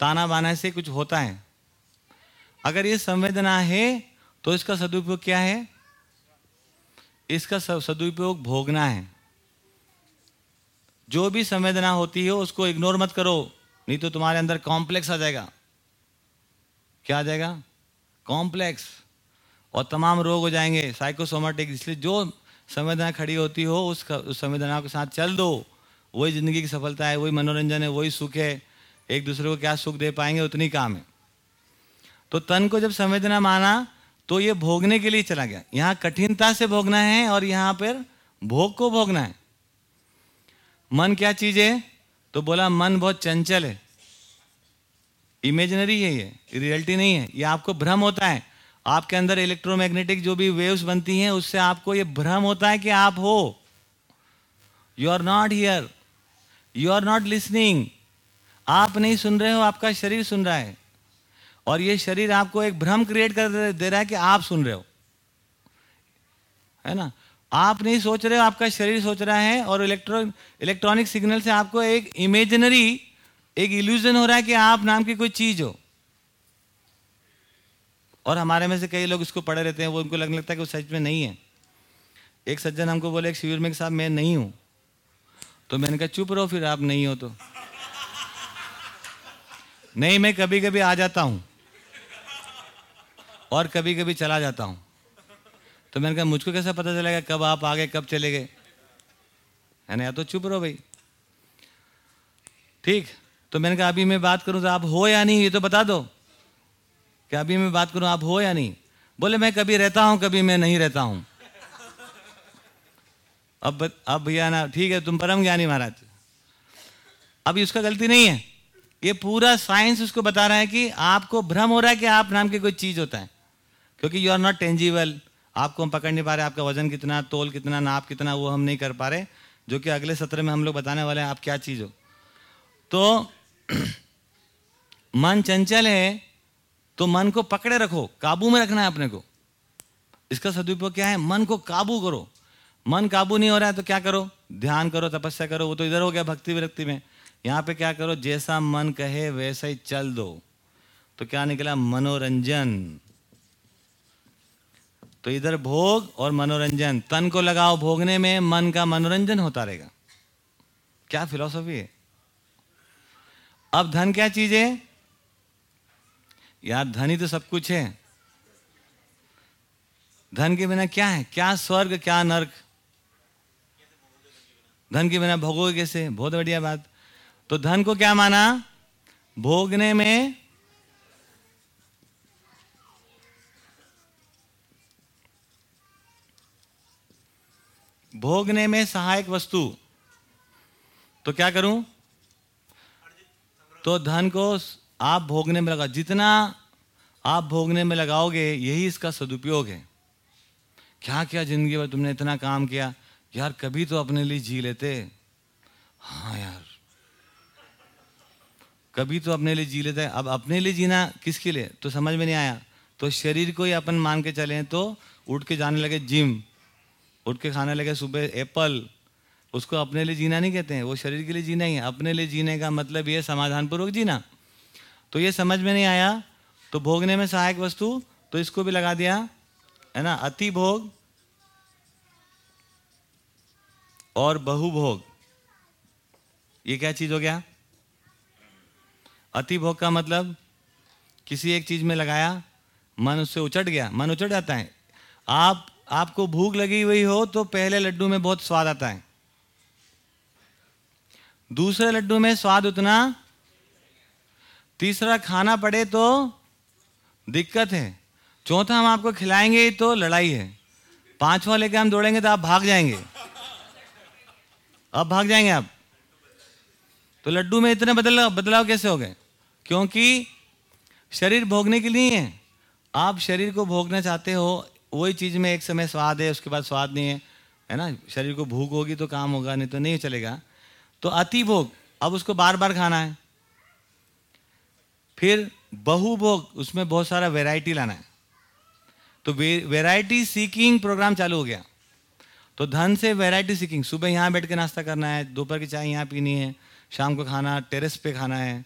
ताना बाना से कुछ होता है। अगर ये संवेदना है तो इसका सदुपयोग क्या है? इसका सदुपयोग भोगना है। जो भी संवेदना होती है उसको इग्नोर मत करो। नहीं तो तुम्हारे अंदर कॉम्प्लेक्स आ जाएगा। क्या आ जाएगा? कॉम्प्लेक्स और तमाम रोग हो जाएँगे। साइकोसोमेटिक इसलिए जो संवेदना खड़ी होती हो उस, उस संवेदना के साथ चल दो। वही ज़िंदगी की सफलता है, वही मनोरंजन है, वही सुख है। एक दूसरे को क्या सुख दे पाएँगे, उतनी काम है। तो तन को जब संवेदना माना तो ये भोगने के लिए चला गया। यहाँ कठिनता से भोगना है और यहाँ पर भोग को भोगना है। मन क्या चीज़ है? तो बोला, मन बहुत चंचल है। इमेजिनरी है ये रियलिटी नहीं है। ये आपको भ्रम होता है। आपके अंदर इलेक्ट्रोमैग्नेटिक जो भी वेव्स बनती हैं, उससे आपको ये भ्रम होता है कि आप हो। You are not here you are not listening आप नहीं सुन रहे हो, आपका शरीर सुन रहा है। और ये शरीर आपको एक भ्रम क्रिएट कर दे रहा है कि आप सुन रहे हो। है ना? आप नहीं सोच रहे हो, आपका शरीर सोच रहा है और इलेक्ट्रो इलेक्ट्रॉनिक सिग्नल से आपको एक इमेजिनरी एक इल्यूजन हो रहा है कि आप नाम की कोई चीज़ हो। और हमारे में से कई लोग इसको पढ़े रहते हैं, वो उनको लगने लगता है कि वो सच में नहीं है। एक सज्जन हमको बोले, एक शिविर में साहब मैं नहीं हूँ। तो मैंने कहा, चुप रहो फिर, आप नहीं हो तो. नहीं, मैं कभी कभी आ जाता हूँ और कभी कभी चला जाता हूँ। तो मैंने कहा, मुझको कैसा पता चलेगा कब आप आ गए कब चले गए? है ना या तो चुप रहो भाई। ठीक। तो मैंने कहा, अभी मैं बात करूँ तो आप हो या नहीं, ये तो बता दो। कि अभी मैं बात करूँ, आप हो या नहीं? बोले, मैं कभी रहता हूँ, कभी मैं नहीं रहता हूँ। अब अब भैया ना, ठीक है, तुम परम ज्ञानी महाराज। अब उसका गलती नहीं है। ये पूरा साइंस उसको बता रहा है कि आपको भ्रम हो रहा है कि आप नाम की कोई चीज़ होता है। क्योंकि यू आर नॉट टेंजिबल आपको हम पकड़ नहीं पा रहे, आपका वज़न कितना, तोल कितना, नाप कितना, वो हम नहीं कर पा रहे। जो कि अगले सत्र में हम लोग बताने वाले हैं, आप क्या चीज़ हो। तो मन चंचल है तो मन को पकड़े रखो, काबू में रखना है अपने को। इसका सदुपयोग क्या है? मन को काबू करो। मन काबू नहीं हो रहा है तो क्या करो? ध्यान करो, तपस्या करो। वो तो इधर हो गया भक्ति विरक्ति में। यहाँ पे क्या करो? जैसा मन कहे, वैसा ही चल दो। तो क्या निकला? मनोरंजन। तो इधर भोग और मनोरंजन। तन को लगाओ भोगने में, मन का मनोरंजन होता रहेगा। क्या फिलॉसफी है? अब धन क्या चीज़ है? यार, धन ही तो सब कुछ है। धन के बिना क्या है? क्या स्वर्ग, क्या नर्क? धन के बिना भोगोगे कैसे? बहुत बढ़िया बात। तो धन को क्या माना? भोगने में भोगने में सहायक वस्तु। तो क्या करूँ? तो धन को आप भोगने में लगा, जितना आप भोगने में लगाओगे, यही इसका सदुपयोग है। क्या क्या ज़िंदगी भर तुमने इतना काम किया? यार, कभी तो अपने लिए जी लेते। हाँ यार। कभी तो अपने लिए जी लेते। अब अपने लिए जीना किसके लिए? तो समझ में नहीं आया। तो शरीर को ही अपन मान के चले तो उठ के जाने लगे जिम, उठ के खाने लगे सुबह एप्पल। उसको अपने लिए जीना नहीं कहते हैं। वो शरीर के लिए जीना ही है। अपने लिए जीने का मतलब ये समाधान पूर्वक जीना। तो ये समझ में नहीं आया। तो भोगने में सहायक वस्तु तो इसको भी लगा दिया, है ना? अति भोग और बहुभोग। ये क्या चीज़ हो गया? अति भोग का मतलब किसी एक चीज़ में लगाया, मन उससे उचट गया, मन उचट जाता है। आप, आपको भूख लगी हुई हो तो पहले लड्डू में बहुत स्वाद आता है। दूसरे लड्डू में स्वाद उतना। तीसरा खाना पड़े तो दिक्कत है। चौथा हम आपको खिलाएँगे तो लड़ाई है। पांचवा लेके हम दौड़ेंगे तो आप भाग जाएँगे। अब भाग जाएँगे आप। तो लड्डू में इतने बदलाव बदलाव कैसे हो गए? क्योंकि शरीर भोगने के लिए है। आप शरीर को भोगना चाहते हो, वही चीज़ में एक समय स्वाद है, उसके बाद स्वाद नहीं है है ना? शरीर को भूख होगी तो काम होगा, नहीं तो नहीं चलेगा। तो अति भोग, अब उसको बार बार खाना है। फिर बहुभोग उसमें बहुत सारा वैरायटी लाना है। तो वैरायटी सीकिंग प्रोग्राम चालू हो गया। तो धन से वैरायटी सीकिंग सुबह यहाँ बैठ के नाश्ता करना है, दोपहर की चाय यहाँ पीनी है, शाम को खाना टेरेस पे खाना है,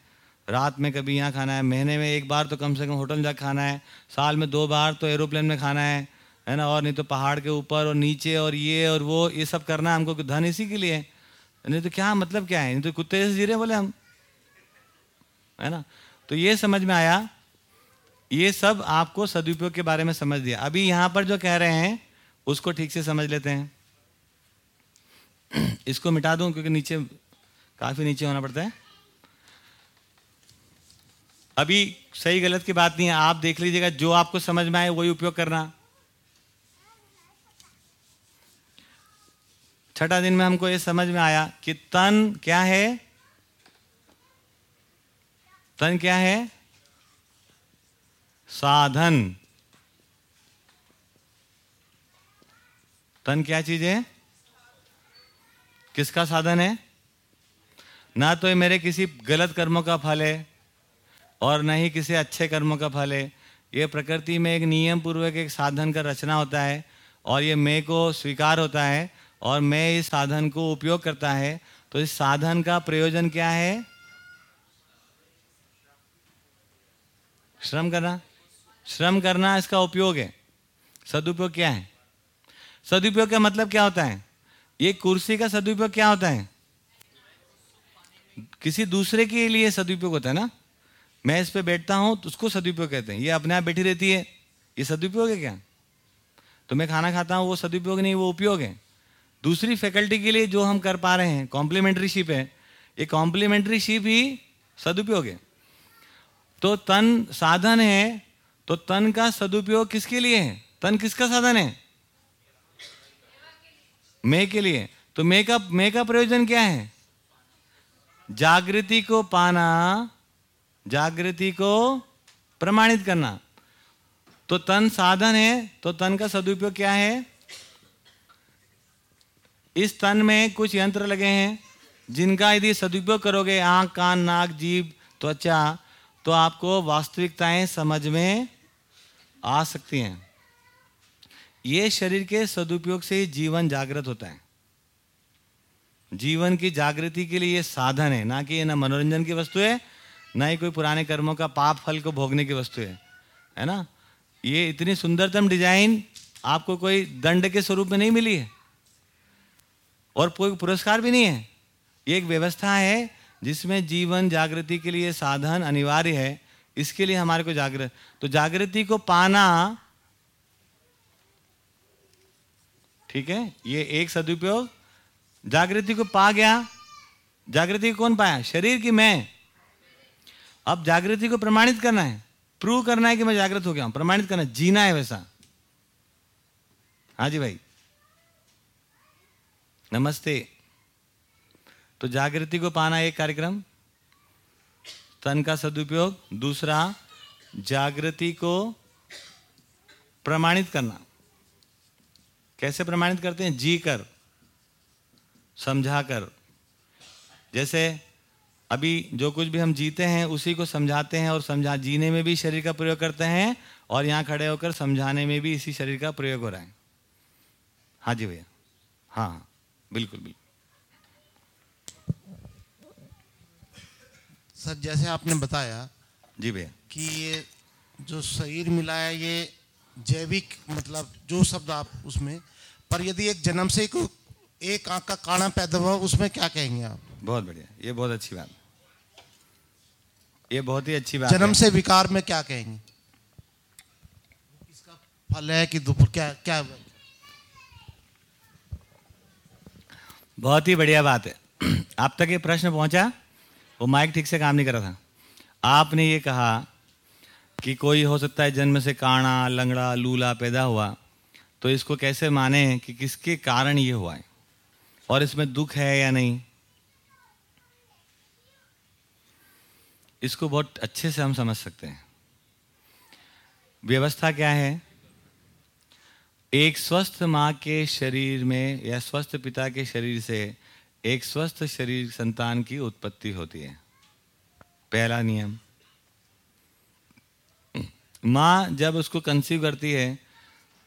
रात में कभी यहाँ खाना है, महीने में एक बार तो कम से कम होटल जाकर खाना है, साल में दो बार तो एरोप्लेन में खाना है है ना? और नहीं तो पहाड़ के ऊपर और नीचे और ये और वो, ये सब करना हमको धन इसी के लिए। नहीं तो क्या मतलब क्या है? नहीं तो कुत्ते से जी रहे बोले हम। है ना? तो ये समझ में आया। ये सब आपको सदुपयोग के बारे में समझ दिया। अभी यहाँ पर जो कह रहे हैं, उसको ठीक से समझ लेते हैं। इसको मिटा दूँ, क्योंकि नीचे, काफ़ी नीचे होना पड़ता है। अभी सही गलत की बात नहीं है, आप देख लीजिएगा, जो आपको समझ में आए, वही उपयोग करना। छठा दिन में हमको ये समझ में आया कि तन क्या है? तन क्या है? साधन। तन क्या चीज़ है? किसका साधन है? ना तो ये मेरे किसी गलत कर्मों का फल है, और न ही किसी अच्छे कर्मों का फल है। ये प्रकृति में एक नियम पूर्वक एक साधन का रचना होता है, और ये मैं को स्वीकार होता है, और मैं इस साधन को उपयोग करता है। तो इस साधन का प्रयोजन क्या है? श्रम करना। श्रम करना इसका उपयोग है। सदुपयोग क्या है? सदुपयोग का मतलब क्या होता है? ये कुर्सी का सदुपयोग क्या होता है? किसी दूसरे के लिए सदुपयोग होता है ना? मैं इस पे बैठता हूँ तो उसको सदुपयोग कहते हैं। ये अपने आप बैठी रहती है। ये सदुपयोग है क्या? तो मैं खाना खाता हूँ, वो सदुपयोग नहीं, वो उपयोग है। दूसरी फैकल्टी के लिए जो हम कर पा रहे हैं, कॉम्प्लीमेंट्री शिप है, ये कॉम्प्लीमेंट्री शिप ही सदुपयोग है। तो तन साधन है तो तन का सदुपयोग किसके लिए है? तन किसका साधन है? मैं के लिए। तो मैं का मैं का प्रयोजन क्या है? जागृति को पाना, जागृति को प्रमाणित करना। तो तन साधन है तो तन का सदुपयोग क्या है? इस तन में कुछ यंत्र लगे हैं, जिनका यदि सदुपयोग करोगे, आँख, कान, नाक, जीभ, त्वचा तो आपको वास्तविकताएँ समझ में आ सकती हैं। ये शरीर के सदुपयोग से ही जीवन जागृत होता है। जीवन की जागृति के लिए ये साधन है, ना कि ये ना मनोरंजन की वस्तु है, ना ही कोई पुराने कर्मों का पाप फल को भोगने की वस्तु है। है ना? ये इतनी सुंदरतम डिज़ाइन आपको कोई दंड के स्वरूप में नहीं मिली है। और कोई पुरस्कार भी नहीं है। ये एक व्यवस्था है जिसमें जीवन जागृति के लिए साधन अनिवार्य है, इसके लिए हमारे को जागृत। तो जागृति को पाना ठीक है? ये एक सदुपयोग। जागृति को पा गया। जागृति को कौन पाया? शरीर की मैं। अब जागृति को प्रमाणित करना है। प्रूव करना है कि मैं जागृत हो गया हूँ। प्रमाणित करना जीना है वैसा। हाँ जी भाई। नमस्ते। तो जागृति को पाना एक कार्यक्रम। तन का सदुपयोग। दूसरा, जागृति को प्रमाणित करना। कैसे प्रमाणित करते हैं? जी कर समझा कर। जैसे अभी जो कुछ भी हम जीते हैं उसी को समझाते हैं और समझा जीने में भी शरीर का प्रयोग करते हैं और यहाँ खड़े होकर समझाने में भी इसी शरीर का प्रयोग हो रहा है। हाँ जी भैया। हाँ हाँ। बिल्कुल बिल्कुल। सर जैसे आपने बताया जी भैया। कि ये जो शरीर मिला है ये जैविक मतलब जो शब्द आप उसमें पर यदि एक जन्म से कोई एक आँख का काना पैदा हुआ उसमें क्या कहेंगे आप? बहुत बढ़िया। ये बहुत अच्छी बात ये बहुत ही अच्छी बात जन्म से विकार में क्या कहेंगे? इसका फल है कि दुप क्या क्या बहुत ही बढ़िया बात है। आप तक ये प्रश्न पहुँचा। वो माइक ठीक से काम नहीं कर रहा था। आपने ये कहा कि कोई हो सकता है जन्म से काणा लंगड़ा लूला पैदा हुआ। तो इसको कैसे माने कि किसके कारण ये हुआ है? और इसमें दुख है या नहीं? इसको बहुत अच्छे से हम समझ सकते हैं। व्यवस्था क्या है? एक स्वस्थ माँ के शरीर में या स्वस्थ पिता के शरीर से एक स्वस्थ शरीर संतान की उत्पत्ति होती है। पहला नियम। माँ जब उसको कंसीव करती है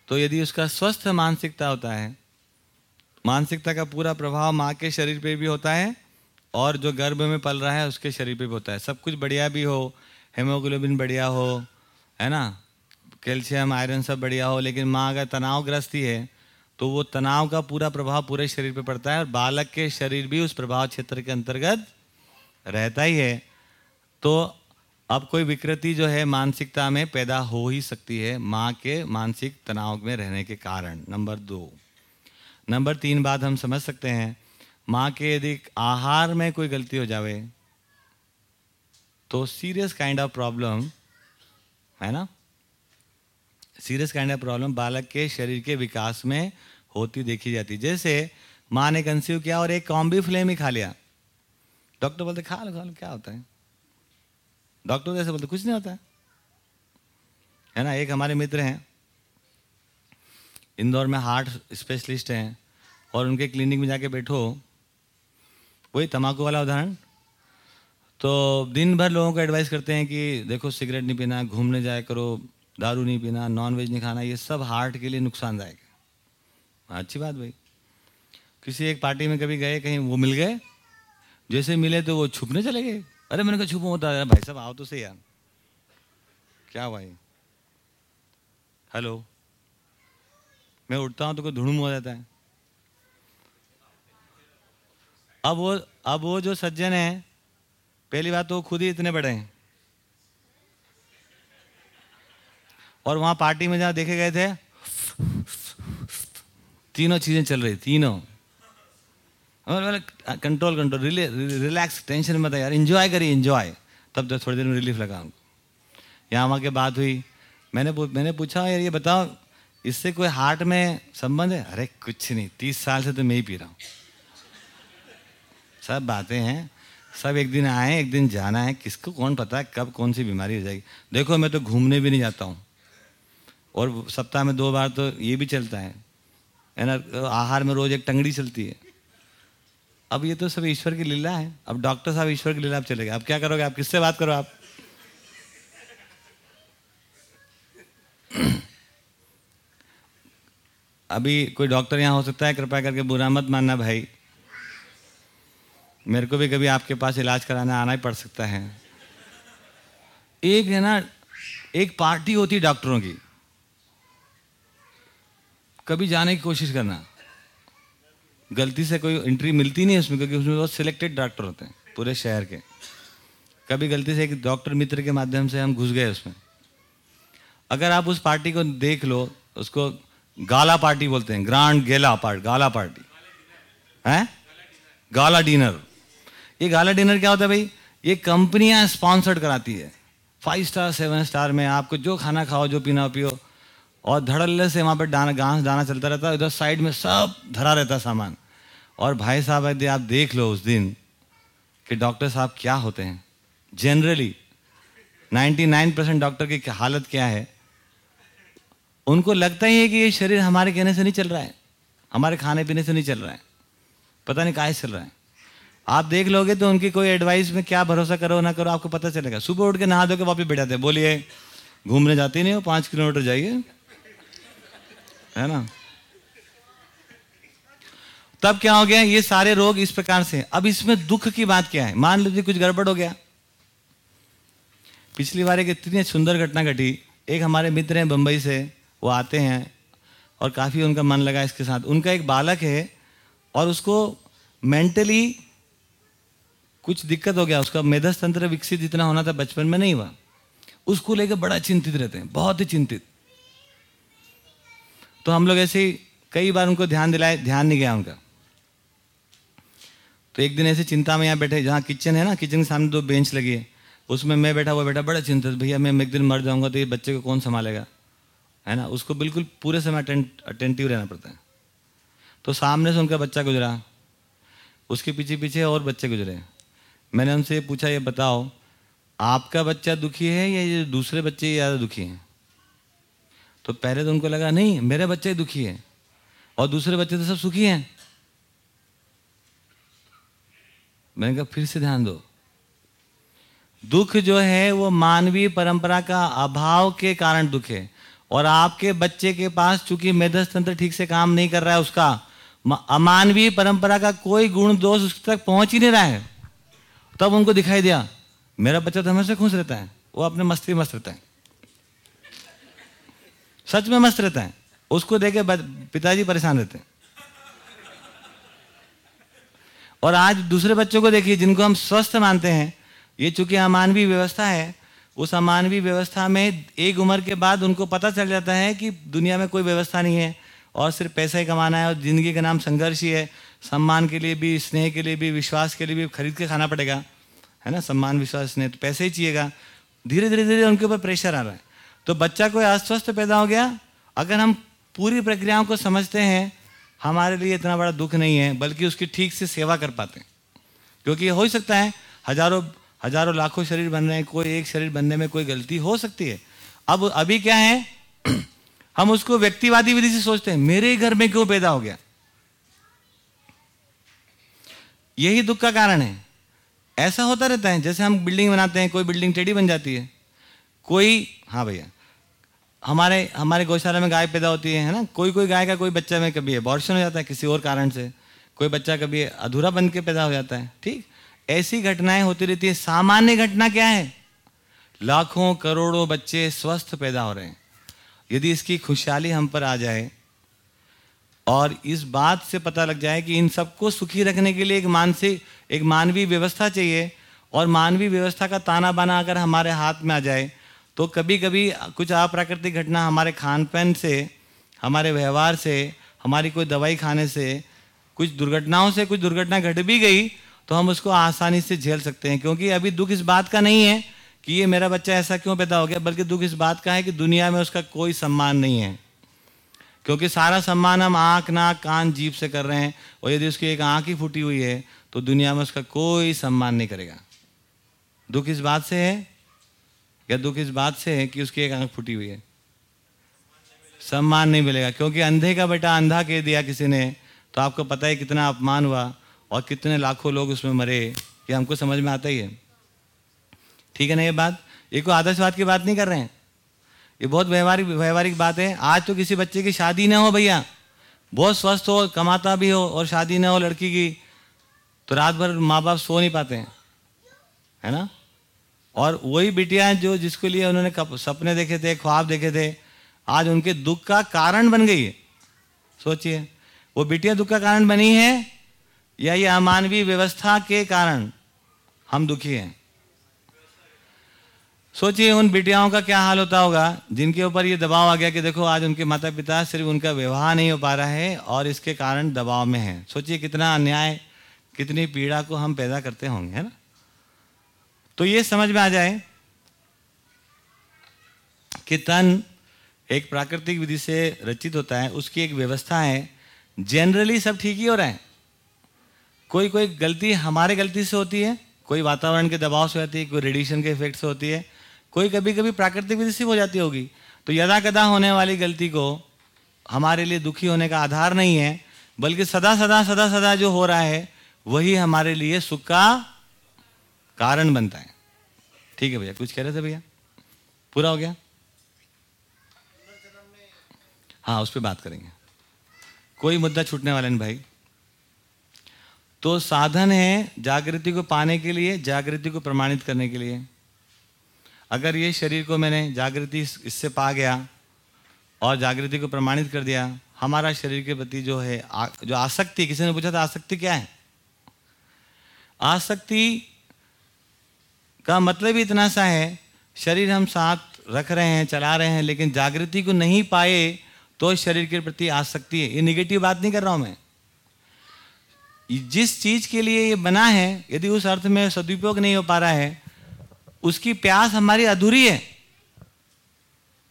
तो यदि उसका स्वस्थ मानसिकता होता है, मानसिकता का पूरा प्रभाव माँ के शरीर पे भी होता है और जो गर्भ में पल रहा है उसके शरीर पे भी होता है। सब कुछ बढ़िया भी हो हेमोग्लोबिन बढ़िया हो, है ना? कैल्शियम, आयरन सब बढ़िया हो, लेकिन माँ अगर तनावग्रस्ती है तो वो तनाव का पूरा प्रभाव पूरे शरीर पे पड़ता है और बालक के शरीर भी उस प्रभाव क्षेत्र के अंतर्गत रहता ही है। तो अब कोई विकृति जो है मानसिकता में पैदा हो ही सकती है माँ के मानसिक तनाव में रहने के कारण। नंबर दो। नंबर तीन बात हम समझ सकते हैं, माँ के यदि आहार में कोई गलती हो जावे तो सीरियस काइंड ऑफ़ प्रॉब्लम है ना? सीरियस काइंड ऑफ़ प्रॉब्लम बालक के शरीर के विकास में होती देखी जाती। जैसे माँ ने कंसीव किया और एक कॉम्बी फ्लेम ही खा लिया। डॉक्टर बोलते खा लो खा लो क्या होता है? डॉक्टर जैसे बोलते, कुछ नहीं होता। है है ना, एक हमारे मित्र हैं, इंदौर में हार्ट स्पेशलिस्ट हैं, और उनके क्लिनिक में जाके बैठो, वही तम्बाकू वाला उदाहरण। तो दिन भर लोगों को एडवाइस करते हैं कि देखो सिगरेट नहीं पीना, घूमने जाया करो, दारू नहीं पीना नॉन वेज नहीं खाना, ये सब हार्ट के लिए नुकसानदायक है, अच्छी बात भाई। किसी एक पार्टी में कभी गए, कहीं वो मिल गए, जैसे मिले तो वो छुपने चले गए। अरे मैंने कहा, छुपो होता है भाई साहब, आओ तो सही यार. क्या भाई? हेलो मैं उठता हूँ तो कोई धुड़ुम हो जाता है। अब वो अब वो जो सज्जन है, पहली बात तो वो खुद ही इतने बड़े हैं। और वहाँ पार्टी में जहाँ देखे गए थे, तीनों चीज़ें चल रही, तीनों। कंट्रोल कंट्रोल रिलैक्स, टेंशन मत यार इंजॉय करिए इंजॉय तब तो थोड़ी देर में रिलीफ लगा उनको यहाँ वहाँ के बात हुई। मैंने मैंने पूछा, यार, ये बताओ, इससे कोई हार्ट में संबंध है? अरे, कुछ नहीं, तीस साल से तो मैं ही पी रहा हूँ। सब बातें हैं। सब एक दिन आए, एक दिन जाना है। किसको, कौन पता है कब कौन सी बीमारी हो जाएगी। देखो, मैं तो घूमने भी नहीं जाता हूँ। और सप्ताह में दो बार तो ये भी चलता है ना, आहार में रोज एक टंगड़ी चलती है। अब ये तो सब ईश्वर की लीला है। अब डॉक्टर साहब ईश्वर की लीला अब चलेगा अब क्या करोगे? आप किससे बात करो आप? अभी कोई डॉक्टर यहाँ हो सकता है? कृपया करके बुरा मत मानना भाई। मेरे को भी कभी आपके पास इलाज कराने आना ही पड़ सकता है। एक है ना, एक पार्टी होती डॉक्टरों की। कभी जाने की कोशिश करना। गलती से कोई एंट्री मिलती नहीं उसमें, क्योंकि उसमें बहुत सिलेक्टेड डॉक्टर होते हैं, पूरे शहर के। कभी गलती से एक डॉक्टर मित्र के माध्यम से हम घुस गए उसमें। अगर आप उस पार्टी को देख लो, उसको गाला पार्टी बोलते हैं ग्रांड गेला पार्ट गाला पार्टी है? गाला डिनर ये गाला डिनर क्या होता है भाई? ये कंपनियाँ स्पॉन्सर्ड कराती है। फाइव स्टार सेवन स्टार में आपको जो खाना खाओ, जो पीना पियो और धड़ल्ले से वहाँ पर डाना, घास दाना चलता रहता उधर साइड में सब धरा रहता सामान। और भाई साहब, यदि आप देख लो उस दिन कि डॉक्टर साहब क्या होते हैं। जनरली 99 परसेंट डॉक्टर की हालत क्या है। उनको लगता ही है कि ये शरीर हमारे कहने से नहीं चल रहा है। हमारे खाने पीने से नहीं चल रहा है। पता नहीं कहा चल रहा है। आप देख लोगे तो उनकी कोई एडवाइस में क्या भरोसा करो ना करो, आपको पता चलेगा। सुबह उठ के नहा दो के वापिस बैठाते बोलिए, घूमने जाते नहीं हो, पाँच किलोमीटर जाइए। है ना? तब क्या हो गया? ये सारे रोग इस प्रकार से अब इसमें दुख की बात क्या है? मान लीजिए कुछ गड़बड़ हो गया। पिछली बार एक इतनी सुंदर घटना घटी। एक हमारे मित्र हैं बंबई से। वो आते हैं और काफ़ी उनका मन लगा इसके साथ। उनका एक बालक है और उसको मेंटली कुछ दिक्कत हो गया। उसका मेधस तंत्र विकसित जितना होना था बचपन में नहीं हुआ। उसको लेकर बड़ा चिंतित रहते हैं। बहुत ही चिंतित। तो हम लोग ऐसे कई बार उनको ध्यान दिलाए, ध्यान नहीं गया उनका। तो एक दिन ऐसे चिंता में यहाँ बैठे, जहाँ किचन है ना, किचन के सामने दो बेंच लगी है। उसमें मैं बैठा हुआ बैठा, बड़ा चिंतित, भैया, मैं एक दिन मर जाऊँगा तो ये बच्चे को कौन संभालेगा? है ना? उसको बिल्कुल पूरे समय अटेंटिव रहना पड़ता है। तो सामने से उनका बच्चा गुजरा। उसके पीछे पीछे और बच्चे गुजरे। मैंने उनसे पूछा, ये बताओ, आपका बच्चा दुखी है या ये दूसरे बच्चे ज़्यादा दुखी हैं? तो पहले तो उनको लगा, नहीं, मेरे बच्चे दुखी है और दूसरे बच्चे तो सब सुखी हैं। मैंने कहा, फिर से ध्यान दो। दुख जो है, वो मानवीय परंपरा का अभाव के कारण दुख है और आपके बच्चे के पास चूँकि मेधस तंत्र ठीक से काम नहीं कर रहा है उसका अमानवीय परंपरा का कोई गुण दोष उस तक पहुँच ही नहीं रहा है। तब उनको दिखाई दिया, मेरा बच्चा तो हमेशा खुश रहता है, वो अपने मस्ती मस्त रहता है। सच में मस्त रहता है। उसको देखे पिताजी परेशान रहते हैं। और आज दूसरे बच्चों को देखिए, जिनको हम स्वस्थ मानते हैं, ये चूँकि अमानवीय व्यवस्था है, उस अमानवीय व्यवस्था में एक उम्र के बाद उनको पता चल जाता है कि दुनिया में कोई व्यवस्था नहीं है और सिर्फ़ पैसा ही कमाना है और ज़िंदगी का नाम संघर्ष ही है। सम्मान के लिए भी, स्नेह के लिए भी, विश्वास के लिए भी खरीद के खाना पड़ेगा। है ना? सम्मान, विश्वास, स्नेह तो पैसे ही चाहिएगा। धीरे धीरे धीरे उनके ऊपर प्रेशर आ रहा है। तो बच्चा कोई अस्वस्थ पैदा हो गया? अगर हम पूरी प्रक्रियाओं को समझते हैं, हमारे लिए इतना बड़ा दुख नहीं है, बल्कि उसकी ठीक से सेवा कर पाते हैं। क्योंकि हो ही सकता है, हज़ारों हज़ारों लाखों शरीर बन रहे हैं, कोई एक शरीर बनने में कोई गलती हो सकती है। अब, अभी क्या है? हम उसको व्यक्तिवादी विधि से सोचते हैं, मेरे घर में क्यों पैदा हो गया? यही दुख का कारण है। ऐसा होता रहता है, जैसे हम बिल्डिंग बनाते हैं, कोई बिल्डिंग टेढ़ी बन जाती है। कोई हाँ भैया। हमारे हमारे गौशाला में गाय पैदा होती है है ना? कोई कोई गाय का कोई बच्चा में कभी अबॉर्शन हो जाता है किसी और कारण से। कोई बच्चा कभी अधूरा बन के पैदा हो जाता है, ठीक? ऐसी घटनाएँ होती रहती है। सामान्य घटना क्या है? लाखों करोड़ों बच्चे स्वस्थ पैदा हो रहे हैं। यदि इसकी खुशहाली हम पर आ जाए और इस बात से पता लग जाए कि इन सबको सुखी रखने के लिए एक मानसिक, एक मानवीय व्यवस्था चाहिए और मानवीय व्यवस्था का ताना बाना अगर हमारे हाथ में आ जाए तो कभी कभी कुछ अप्राकृतिक घटना हमारे खान पान से, हमारे व्यवहार से, हमारी कोई दवाई खाने से, कुछ दुर्घटनाओं से कुछ दुर्घटना घट भी गई तो हम उसको आसानी से झेल सकते हैं। क्योंकि अभी दुख इस बात का नहीं है कि ये मेरा बच्चा ऐसा क्यों पैदा हो गया, बल्कि दुख इस बात का है कि दुनिया में उसका कोई सम्मान नहीं है। क्योंकि सारा सम्मान हम आँख, नाक, कान जीप से कर रहे हैं, और यदि उसकी एक आँख ही फूटी हुई है तो दुनिया में उसका कोई सम्मान नहीं करेगा। दुख इस बात से है या दुख इस बात से है कि उसकी एक आँख फूटी हुई है? सम्मान नहीं मिलेगा, क्योंकि अंधे का बेटा अंधा कह दिया किसी ने तो आपको पता है कितना अपमान हुआ और कितने लाखों लोग उसमें मरे। ये हमको समझ में आता ही है। ठीक है ना ये बात? ये कोई आदर्शवाद की बात नहीं कर रहे हैं? ये बहुत व्यवहारिक व्यवहारिक बात है। आज तो किसी बच्चे की शादी ना हो भैया। बहुत स्वस्थ हो, कमाता भी हो और शादी ना हो लड़की की तो रात भर माँ बाप सो नहीं पाते हैं। है ना? और वही बिटिया जो जिसके लिए उन्होंने सपने देखे थे, ख्वाब देखे थे, आज उनके दुख का कारण बन गई है। सोचिए, वो बिटिया दुख का कारण बनी है या ये अमानवीय व्यवस्था के कारण हम दुखी हैं? सोचिए, उन बिटियाओं का क्या हाल होता होगा, जिनके ऊपर ये दबाव आ गया कि देखो, आज उनके माता पिता सिर्फ़ उनका विवाह नहीं हो पा रहा है और इसके कारण दबाव में है। सोचिए, कितना अन्याय, कितनी पीड़ा को हम पैदा करते होंगे, है ना? तो ये समझ में आ जाए कि तन एक प्राकृतिक विधि से रचित होता है, उसकी एक व्यवस्था है। जनरली सब ठीक ही हो रहा है। कोई कोई गलती हमारे गलती से होती है, कोई वातावरण के दबाव से होती है, कोई रेडिएशन के इफ़ेक्ट से होती है, कोई कभी कभी प्राकृतिक विधि से हो जाती होगी। तो यदा कदा होने वाली गलती को हमारे लिए दुखी होने का आधार नहीं है, बल्कि सदा सदा सदा सदा जो हो रहा है, वही हमारे लिए सुख का कारण बनता है। ठीक है भैया कुछ कह रहे थे भैया? पूरा हो गया? हाँ उस पर बात करेंगे। कोई मुद्दा छूटने वाला नहीं भाई। तो साधन है जागृति को पाने के लिए जागृति को प्रमाणित करने के लिए। अगर ये शरीर को मैंने जागृति इससे पा गया और जागृति को प्रमाणित कर दिया हमारा शरीर के प्रति जो है आ, जो आसक्ति किसी ने पूछा था आसक्ति क्या है? आसक्ति का मतलब इतना सा है, शरीर हम साथ रख रहे हैं, चला रहे हैं, लेकिन जागृति को नहीं पाए तो शरीर के प्रति आसक्ति है। ये निगेटिव बात नहीं कर रहा हूँ मैं। जिस चीज़ के लिए ये बना है, यदि उस अर्थ में सदुपयोग नहीं हो पा रहा है, उसकी प्यास हमारी अधूरी है।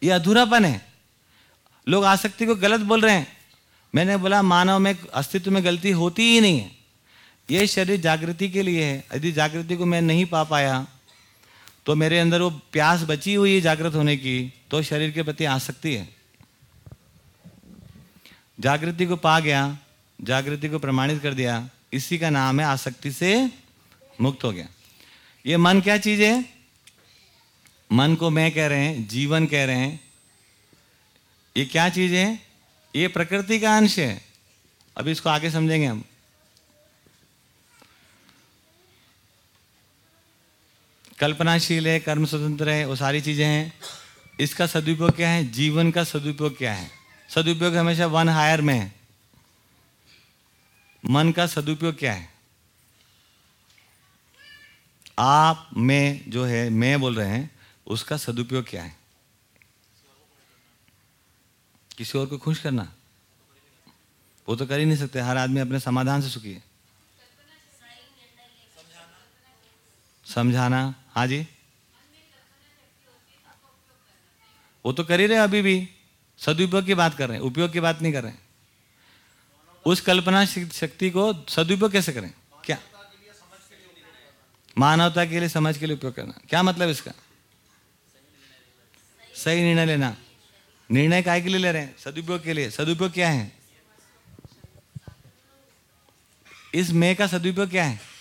ये अधूरापन है। लोग आसक्ति को गलत बोल रहे हैं। मैंने बोला, मानव में अस्तित्व में गलती होती ही नहीं है। ये शरीर जागृति के लिए है। यदि जागृति को मैं नहीं पा पाया तो मेरे अंदर वो प्यास बची हुई है जागृत होने की तो शरीर के प्रति आसक्ति है। जागृति को पा गया, जागृति को प्रमाणित कर दिया, इसी का नाम है आसक्ति से मुक्त हो गया। ये मन क्या चीज़ है? मन को मैं कह रहे हैं, जीवन कह रहे हैं। ये क्या चीज़ है? ये प्रकृति का अंश है। अभी इसको आगे समझेंगे हम। कल्पनाशील है कर्म स्वतंत्र है, वो सारी चीज़ें हैं। इसका सदुपयोग क्या है? जीवन का सदुपयोग क्या है? सदुपयोग हमेशा वन हायर में है। मन का सदुपयोग क्या है? आप, में जो है, मैं बोल रहे हैं, उसका सदुपयोग क्या है? किसी और को खुश करना? वो तो कर ही नहीं सकते, हर आदमी अपने समाधान से सुखी है। समझाना? हाँ जी। वो तो कर ही रहे अभी भी। सदुपयोग की बात कर रहे हैं। उपयोग की बात नहीं कर रहे उस कल्पना शक्ति को सदुपयोग कैसे करें? क्या? मानवता के लिए समझ के लिए उपयोग करना। क्या मतलब इसका? सही निर्णय लेना। निर्णय काय के लिए ले रहे हैं? सदुपयोग के लिए। सदुपयोग क्या है? इस मैं का सदुपयोग क्या है?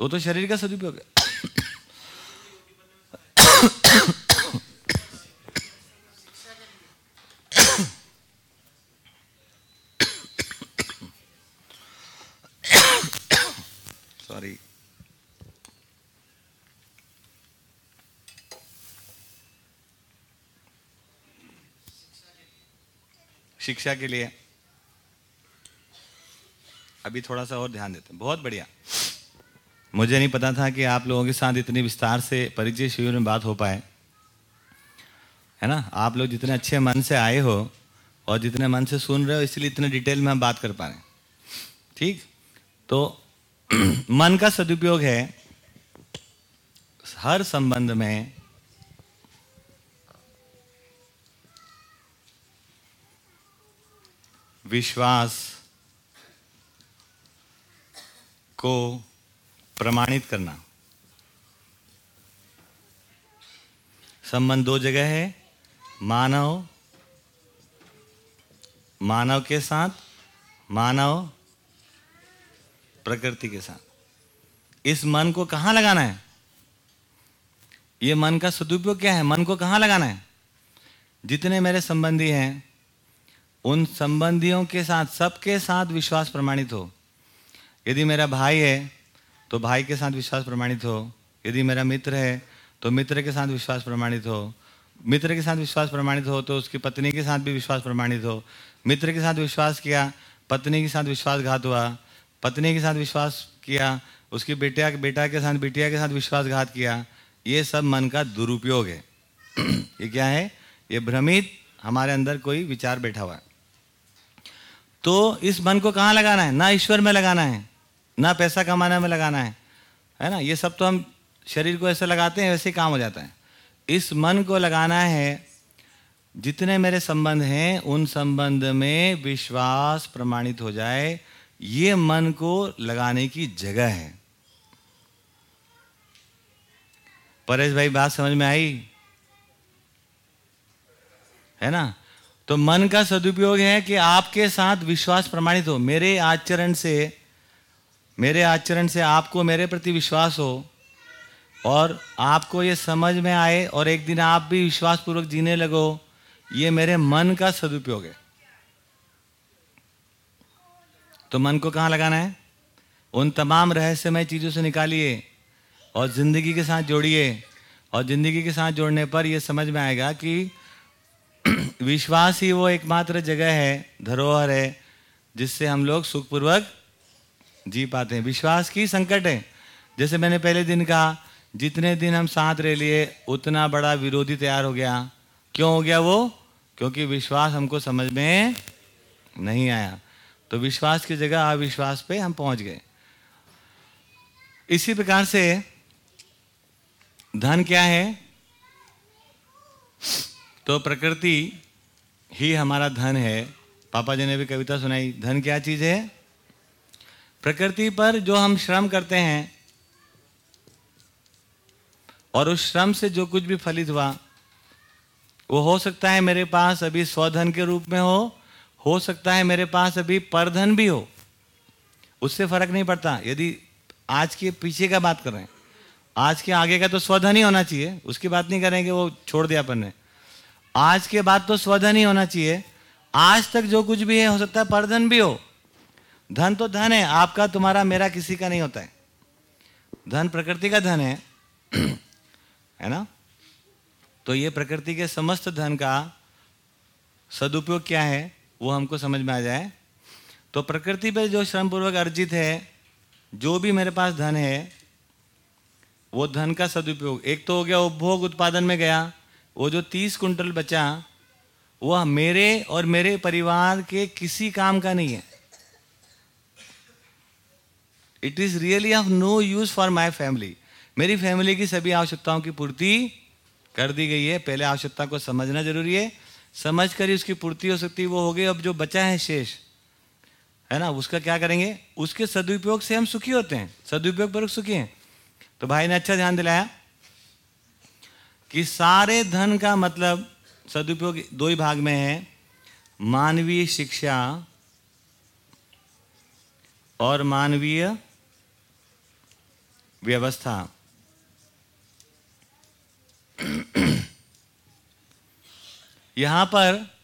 वो तो शरीर का सदुपयोग है। सॉरी शिक्षा के लिए। अभी थोड़ा सा और ध्यान देते हैं। बहुत बढ़िया। मुझे नहीं पता था कि आप लोगों के साथ इतनी विस्तार से परिचय शिविर में बात हो पाए। है ना? आप लोग जितने अच्छे मन से आए हो और जितने मन से सुन रहे हो, इसलिए इतने डिटेल में हम बात कर पा रहे हैं। ठीक? तो मन का सदुपयोग है हर संबंध में विश्वास को प्रमाणित करना। संबंध दो जगह है, मानव मानव के साथ, मानव प्रकृति के साथ। इस मन को कहाँ लगाना है? ये मन का सदुपयोग क्या है? मन को कहाँ लगाना है? जितने मेरे संबंधी हैं, उन संबंधियों के साथ, सबके साथ विश्वास प्रमाणित हो। यदि मेरा भाई है तो भाई के साथ विश्वास प्रमाणित हो। यदि मेरा मित्र है तो मित्र के साथ विश्वास प्रमाणित हो। मित्र के साथ विश्वास प्रमाणित हो तो उसकी पत्नी के साथ भी विश्वास प्रमाणित हो। मित्र के साथ विश्वास किया, पत्नी के साथ विश्वासघात हुआ। पत्नी के साथ विश्वास किया, उसकी बेटिया, बेटा के साथ, बेटिया के साथ विश्वासघात किया। ये सब मन का दुरुपयोग है। ये क्या है? ये भ्रमित, हमारे अंदर कोई विचार बैठा हुआ है। तो इस मन को कहाँ लगाना है? ना ईश्वर में लगाना है। ना पैसा कमाने में लगाना है है ना? ये सब तो हम शरीर को ऐसे लगाते हैं, वैसे ही काम हो जाता है। इस मन को लगाना है, जितने मेरे संबंध हैं, उन संबंध में विश्वास प्रमाणित हो जाए, ये मन को लगाने की जगह है। परेश भाई, बात समझ में आई? है ना? तो मन का सदुपयोग है कि आपके साथ विश्वास प्रमाणित हो। मेरे आचरण से मेरे आचरण से आपको मेरे प्रति विश्वास हो और आपको ये समझ में आए और एक दिन आप भी विश्वासपूर्वक जीने लगो, ये मेरे मन का सदुपयोग है। तो मन को कहाँ लगाना है? उन तमाम रहस्यमय चीज़ों से निकालिए और ज़िंदगी के साथ जोड़िए और ज़िंदगी के साथ जोड़ने पर यह समझ में आएगा कि विश्वास ही वो एकमात्र जगह है, धरोहर है, जिससे हम लोग सुखपूर्वक जी पाते हैं विश्वास की संकट है। जैसे मैंने पहले दिन कहा, जितने दिन हम साथ रह लिए, उतना बड़ा विरोधी तैयार हो गया। क्यों हो गया वो? क्योंकि विश्वास हमको समझ में नहीं आया। तो विश्वास की जगह अविश्वास पे हम पहुँच गए। इसी प्रकार से धन क्या है? तो प्रकृति ही हमारा धन है। पापा जी ने भी कविता सुनाई। धन क्या चीज़ है? प्रकृति पर जो हम श्रम करते हैं, और उस श्रम से जो कुछ भी फलित हुआ, वो हो सकता है मेरे पास अभी स्वधन के रूप में हो हो सकता है मेरे पास अभी परधन भी हो। उससे फ़र्क नहीं पड़ता। यदि आज के पीछे का बात कर रहे हैं आज के आगे का तो स्वधन ही होना चाहिए, उसकी बात नहीं करेंगे, वो छोड़ दिया अपन ने। आज के बाद तो स्वधन ही होना चाहिए। आज तक जो कुछ भी है, हो सकता है परधन भी हो। धन तो धन है, आपका, तुम्हारा, मेरा किसी का नहीं होता है। धन प्रकृति का धन है है ना? तो ये प्रकृति के समस्त धन का सदुपयोग क्या है, वो हमको समझ में आ जाए। तो प्रकृति पर जो श्रम पूर्वक अर्जित है, जो भी मेरे पास धन है, वो धन का सदुपयोग। एक तो हो गया उपभोग उत्पादन में गया, वो जो तीस कुंटल बचा वह मेरे और मेरे परिवार के किसी काम का नहीं है। It is really of no use for my family मेरी फैमिली की सभी आवश्यकताओं की पूर्ति कर दी गई है। पहले आवश्यकता को समझना ज़रूरी है। समझ कर ही उसकी पूर्ति हो सकती है। वो हो गई अब जो बचा है शेष। है ना? उसका क्या करेंगे? उसके सदुपयोग से हम सुखी होते हैं। सदुपयोग पर सुखी हैं। तो भाई ने अच्छा ध्यान दिलाया कि सारे धन का मतलब सदुपयोग दो ही भाग में है। मानवीय शिक्षा और मानवीय व्यवस्था। यहाँ पर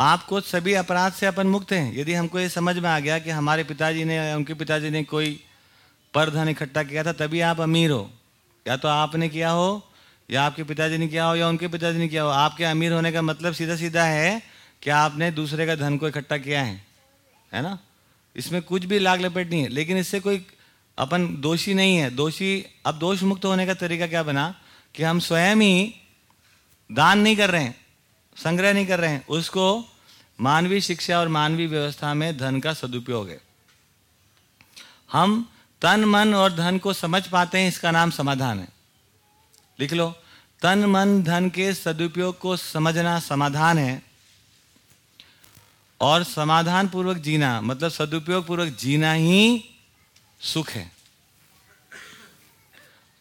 आपको सभी अपराध से अपन मुक्त हैं। यदि हमको ये समझ में आ गया कि हमारे पिताजी ने, उनके पिताजी ने कोई पर धन इकट्ठा किया था, तभी आप अमीर हो। या तो आपने किया हो, या आपके पिताजी ने किया हो, या उनके पिताजी ने किया हो। आपके अमीर होने का मतलब सीधा सीधा है कि आपने दूसरे का धन को इकट्ठा किया है। है ना? इसमें कुछ भी लाग लपेट नहीं है। लेकिन इससे कोई अपन दोषी नहीं है। दोषी, अब दोष मुक्त होने का तरीका क्या बना? कि हम स्वयं ही दान नहीं कर रहे हैं, संग्रह नहीं कर रहे हैं। उसको मानवीय शिक्षा और मानवीय व्यवस्था में धन का सदुपयोग है। हम तन, मन और धन को समझ पाते हैं, इसका नाम समाधान है। लिख लो, तन, मन, धन के सदुपयोग को समझना समाधान है और समाधान पूर्वक जीना मतलब सदुपयोग पूर्वक जीना ही सुख है।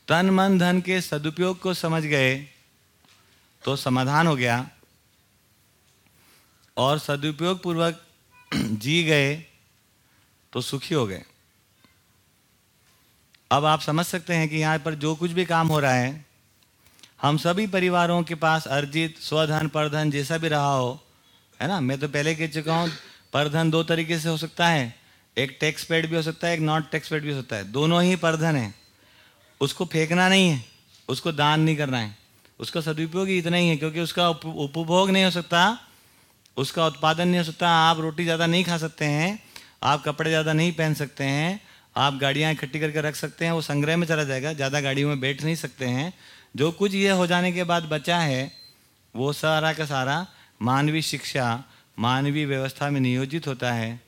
तन, मन, धन के सदुपयोग को समझ गए तो समाधान हो गया। और सदुपयोग पूर्वक जी गए तो सुखी हो गए। अब आप समझ सकते हैं कि यहाँ पर जो कुछ भी काम हो रहा है, हम सभी परिवारों के पास अर्जित, स्वधन, परधन जैसा भी रहा हो, है ना? मैं तो पहले कह चुका हूँ, परधन दो तरीके से हो सकता है। एक टैक्स पेड भी हो सकता है, एक नॉट टैक्स पेड भी हो सकता है। दोनों ही परधन है। उसको फेंकना नहीं है, उसको दान नहीं करना है। उसका सदुपयोग ही इतना ही है, क्योंकि उसका उपभोग नहीं हो सकता, उसका उत्पादन नहीं हो सकता, आप रोटी ज़्यादा नहीं खा सकते हैं, आप कपड़े ज़्यादा नहीं पहन सकते हैं, आप गाड़ियाँ इकट्ठी करके रख सकते हैं, वो संग्रह में चला जाएगा, ज़्यादा गाड़ियों में बैठ नहीं सकते हैं। जो कुछ ये हो जाने के बाद बचा है, वो सारा का सारा मानवीय शिक्षा, मानवीय व्यवस्था में नियोजित होता है।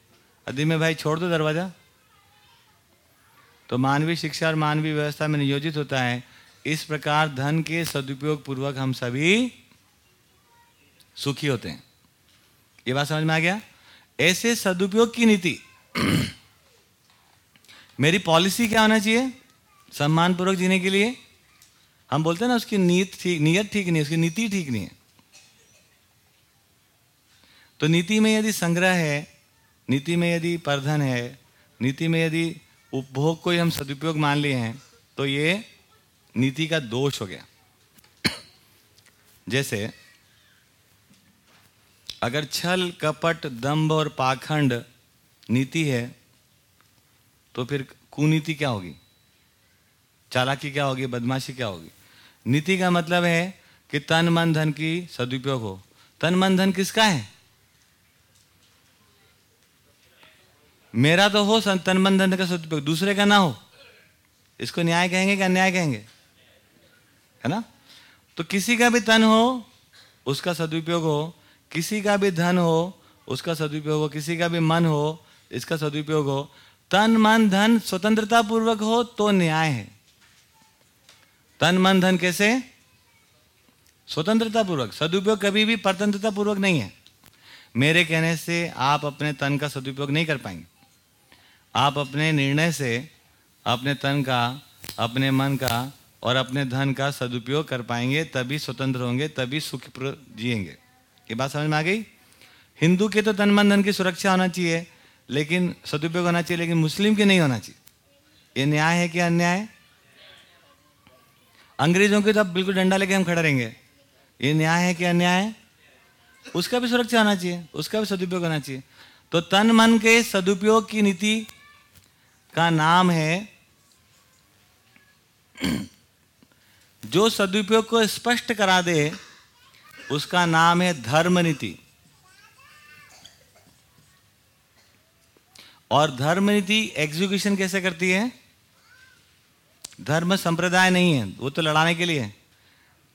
अदी में भाई छोड़ दो दरवाज़ा। तो मानवीय शिक्षा और मानवीय व्यवस्था में नियोजित होता है। इस प्रकार धन के सदुपयोग पूर्वक हम सभी सुखी होते हैं। ये बात समझ में आ गया? ऐसे सदुपयोग की नीति। मेरी पॉलिसी क्या होना चाहिए? सम्मान पूर्वक जीने के लिए? हम बोलते हैं ना, उसकी नीयत ठीक नीयत ठीक नहीं, उसकी नीति ठीक नहीं है। तो नीति में यदि संग्रह है नीति में यदि परधन है, नीति में यदि उपभोग को ही हम सदुपयोग मान लिए हैं तो ये नीति का दोष हो गया। जैसे, अगर छल, कपट, दंभ और पाखंड नीति है तो फिर कुनीति क्या होगी? चालाकी क्या होगी? बदमाशी क्या होगी? नीति का मतलब है कि तन, मन, धन की सदुपयोग हो। तन, मन, धन किसका है? मेरा तो हो तन मन धन का सदुपयोग, दूसरे का ना हो। इसको न्याय कहेंगे क्या अन्याय कहेंगे? है ना? तो किसी का भी तन हो, उसका सदुपयोग हो। किसी का भी धन हो, उसका सदुपयोग हो। किसी का भी मन हो, इसका सदुपयोग हो। तन, मन, धन स्वतंत्रता पूर्वक हो तो न्याय है। तन, मन, धन कैसे? स्वतंत्रता पूर्वक सदुपयोग कभी भी परतंत्रता पूर्वक नहीं है। मेरे कहने से आप अपने तन का सदुपयोग नहीं कर पाएँगे। आप अपने निर्णय से अपने तन का, अपने मन का और अपने धन का सदुपयोग कर पाएँगे, तभी स्वतंत्र होंगे, तभी सुख जिएँगे। ये बात समझ में आ गई? हिंदू के तो तन मन धन की सुरक्षा होना चाहिए, लेकिन सदुपयोग होना चाहिए, लेकिन मुस्लिम के नहीं होना चाहिए। ये न्याय है कि अन्याय? अंग्रेज़ों के तो अब बिल्कुल डंडा लेके हम खड़े रहेंगे। ये न्याय है कि अन्याय? उसका भी सुरक्षा होना चाहिए, उसका भी सदुपयोग होना चाहिए। तो तन मन के सदुपयोग की नीति का नाम है जो सदुपयोग को स्पष्ट करा दे, उसका नाम है धर्म नीति और धर्म नीति एग्जीक्यूशन कैसे करती है? धर्म संप्रदाय नहीं है, वो तो लड़ाने के लिए।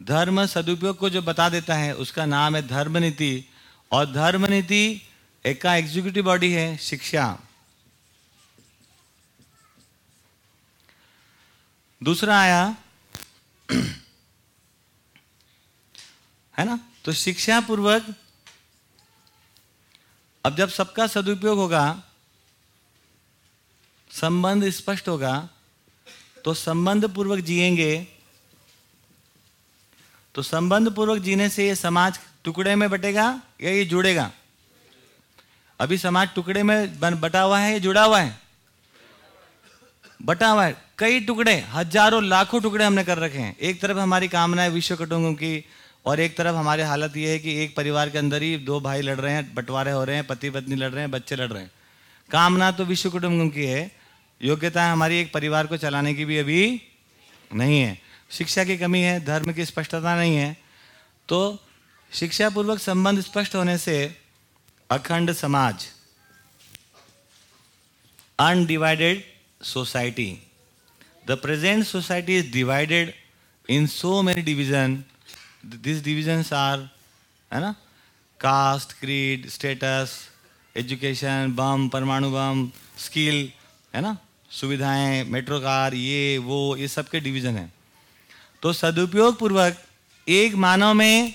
धर्म सदुपयोग को जो बता देता है, उसका नाम है धर्म नीति और धर्म नीति एक का एग्जीक्यूटिव बॉडी है, शिक्षा। दूसरा आया, है ना? तो शिक्षा पूर्वक अब जब सबका सदुपयोग होगा, संबंध स्पष्ट होगा तो संबंध पूर्वक जिएँगे तो संबंध पूर्वक जीने से ये समाज टुकड़े में बटेगा या ये जुड़ेगा? अभी समाज टुकड़े में बटा हुआ है या जुड़ा हुआ है? बटा हुआ है। कई टुकड़े, हज़ारों, लाखों टुकड़े हमने कर रखे हैं। एक तरफ़ हमारी कामना है विश्व कुटुंबों की, और एक तरफ़ हमारी हालत यह है कि एक परिवार के अंदर ही दो भाई लड़ रहे हैं, बंटवारे हो रहे हैं पति पत्नी लड़ रहे हैं, बच्चे लड़ रहे हैं। कामना तो विश्व कुटुंबों की है। योग्यता हमारी एक परिवार को चलाने की भी अभी नहीं है। शिक्षा की कमी है, धर्म की स्पष्टता नहीं है। तो शिक्षा पूर्वक संबंध स्पष्ट होने से अखंड समाज undivided society the present society is divided in so many division this divisions are है ना? Caste creed status education bomb परमाणु बम स्किल है ना? सुविधाएँ मेट्रो कार ये, वो, ये सब के डिवीज़न है। तो सदुपयोग पूर्वक एक मानव में,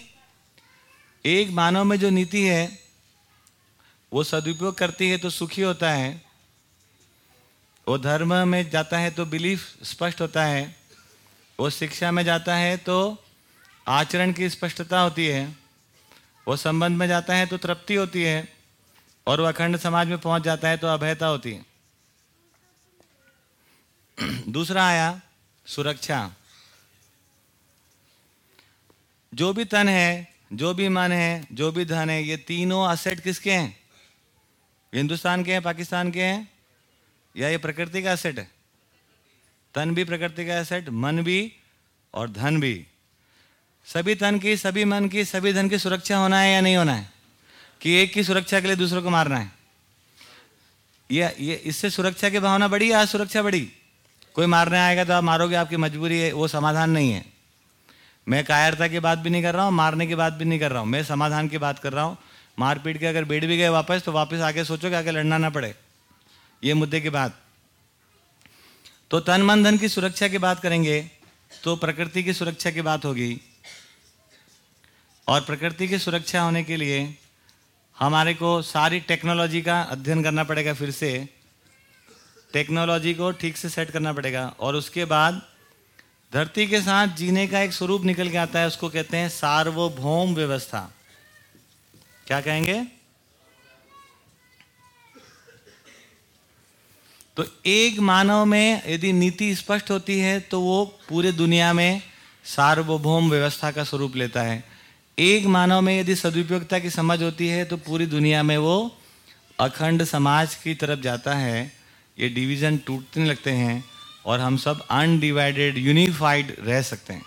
एक मानव में जो नीति है, वो सदुपयोग करती है तो सुखी होता है। वो धर्म में जाता है तो बिलीफ स्पष्ट होता है, वो शिक्षा में जाता है तो आचरण की स्पष्टता होती है, वो संबंध में जाता है तो तृप्ति होती है, और वो अखंड समाज में पहुँच जाता है तो अभयता होती है। दूसरा आया, सुरक्षा। जो भी तन है, जो भी मन है, जो भी धन है, ये तीनों असेट किसके हैं? हिंदुस्तान के हैं, पाकिस्तान के हैं? या ये प्रकृति का एसेट है? तन भी प्रकृति का एसेट मन भी और धन भी। सभी तन की, सभी मन की, सभी धन की सुरक्षा होना है या नहीं होना है? कि एक की सुरक्षा के लिए दूसरों को मारना है? ये ये, इससे सुरक्षा की भावना बढ़ी या सुरक्षा बढ़ी? कोई मारने आएगा तो आप मारोगे, आपकी मजबूरी है, वो समाधान नहीं है। मैं कायरता की बात भी नहीं कर रहा हूँ, मारने की बात भी नहीं कर रहा हूँ। मैं समाधान की बात कर रहा हूँ। मारपीट के अगर बैठ भी गए वापस तो वापस आके सोचो कि आगे लड़ना ना पड़े। ये मुद्दे की बात। तो तन मन धन की सुरक्षा की बात करेंगे तो प्रकृति की सुरक्षा की बात होगी। और प्रकृति की सुरक्षा होने के लिए हमारे को सारी टेक्नोलॉजी का अध्ययन करना पड़ेगा फिर से। टेक्नोलॉजी को ठीक से सेट करना पड़ेगा। और उसके बाद धरती के साथ जीने का एक स्वरूप निकल के आता है, उसको कहते हैं सार्वभौम व्यवस्था। क्या कहेंगे? तो एक मानव में यदि नीति स्पष्ट होती है तो वो पूरे दुनिया में सार्वभौम व्यवस्था का स्वरूप लेता है। एक मानव में यदि सदुपयोगता की समझ होती है तो पूरी दुनिया में वो अखंड समाज की तरफ़ जाता है। ये डिवीज़न टूटने लगते हैं और हम सब अनडिवाइडेड यूनिफाइड रह सकते हैं।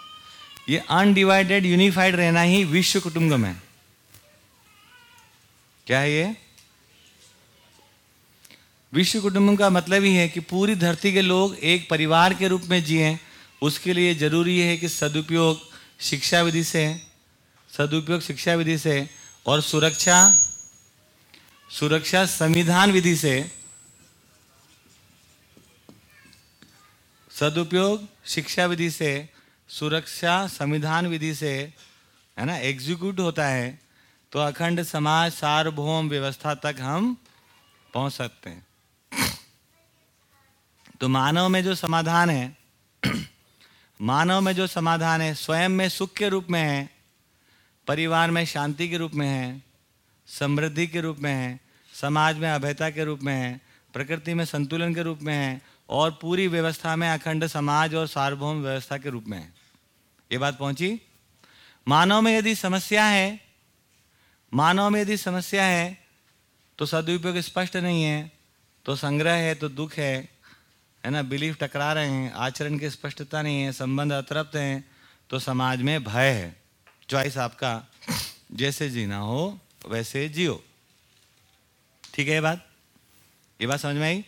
ये अनडिवाइडेड यूनिफाइड रहना ही विश्व कुटुंबम है। क्या है ये? विश्व कुटुंबम का मतलब ही है कि पूरी धरती के लोग एक परिवार के रूप में जिए उसके लिए ज़रूरी है कि सदुपयोग शिक्षा विधि से सदुपयोग शिक्षा विधि से और सुरक्षा सुरक्षा संविधान विधि से सदुपयोग शिक्षा विधि से सुरक्षा संविधान विधि से है ना? एग्जीक्यूट होता है तो अखंड समाज सार्वभौम व्यवस्था तक हम पहुँच सकते हैं। तो मानव में जो समाधान है, मानव में जो समाधान है, स्वयं में सुख के रूप में है, परिवार में शांति के रूप में है, समृद्धि के रूप में है, समाज में अभयता के रूप में है, प्रकृति में संतुलन के रूप में है, और पूरी व्यवस्था में अखंड समाज और सार्वभौम व्यवस्था के रूप में है। ये बात पहुँची? मानव में यदि समस्या है, मानव में यदि समस्या है तो सदुपयोग स्पष्ट नहीं है तो संग्रह है तो दुख है है ना बिलीफ टकरा रहे हैं, आचरण की स्पष्टता नहीं है, संबंध अतृप्त हैं तो समाज में भय है। चॉइस आपका, जैसे जीना हो, वैसे जियो। ठीक है ये बात? ये बात समझ में आई?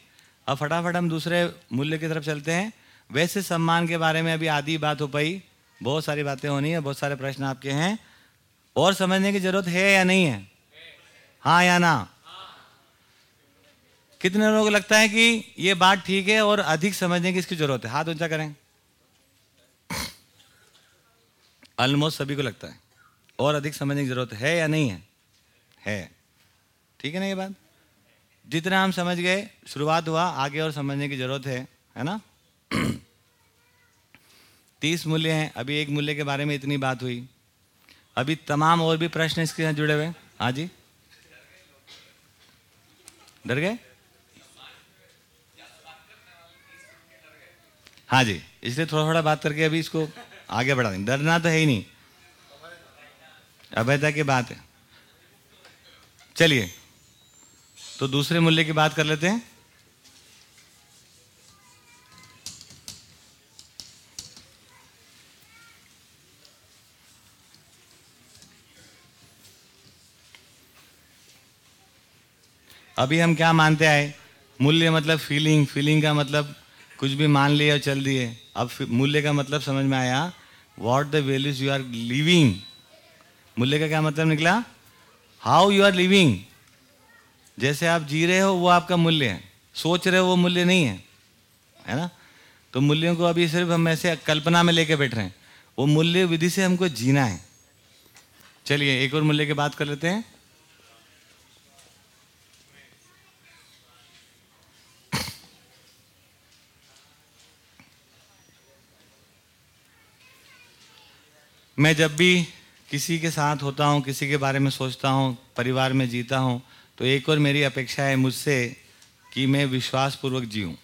अब फटाफट हम दूसरे मूल्य की तरफ़ चलते हैं। वैसे सम्मान के बारे में अभी आधी बात हो पाई। बहुत सारी बातें होनी है, बहुत सारे प्रश्न आपके हैं। और समझने की ज़रूरत है या नहीं है? हाँ या ना? कितने लोगों लगता है कि ये बात ठीक है और अधिक समझने की इसकी ज़रूरत है? हाथ ऊँचा करें। ऑलमोस्ट सभी को लगता है। और अधिक समझने की ज़रूरत है या नहीं है? है। ठीक है ना ये बात? जितना हम समझ गए, शुरुआत हुआ, आगे और समझने की ज़रूरत है है ना? तीस मूल्य हैं। अभी एक मूल्य के बारे में इतनी बात हुई। अभी तमाम और भी प्रश्न इसके साथ जुड़े हुए हाँ जी। डर गए? हाँ जी। इसलिए थोड़ा थोड़ा बात करके अभी इसको आगे बढ़ा देंगे। डरना तो है ही नहीं। अभयता की बात है। चलिए। तो दूसरे मूल्य की बात कर लेते हैं। अभी हम क्या मानते आए? मूल्य मतलब फीलिंग फीलिंग का मतलब कुछ भी मान लिया, चल दिए। अब मूल्य का मतलब समझ में आया what the values you are living मूल्य का क्या मतलब निकला? हाउ यू आर लिविंग जैसे आप जी रहे हो, वो आपका मूल्य है। सोच रहे हो, वो मूल्य नहीं है। है ना? तो मूल्यों को अभी सिर्फ़ हम ऐसे कल्पना में लेके बैठ रहे हैं। वो मूल्य विधि से हमको जीना है। चलिए, एक और मूल्य की बात कर लेते हैं। मैं जब भी किसी के साथ होता हूँ, किसी के बारे में सोचता हूँ, परिवार में जीता हूँ तो एक और मेरी अपेक्षा है मुझसे कि मैं विश्वासपूर्वक जीऊँ।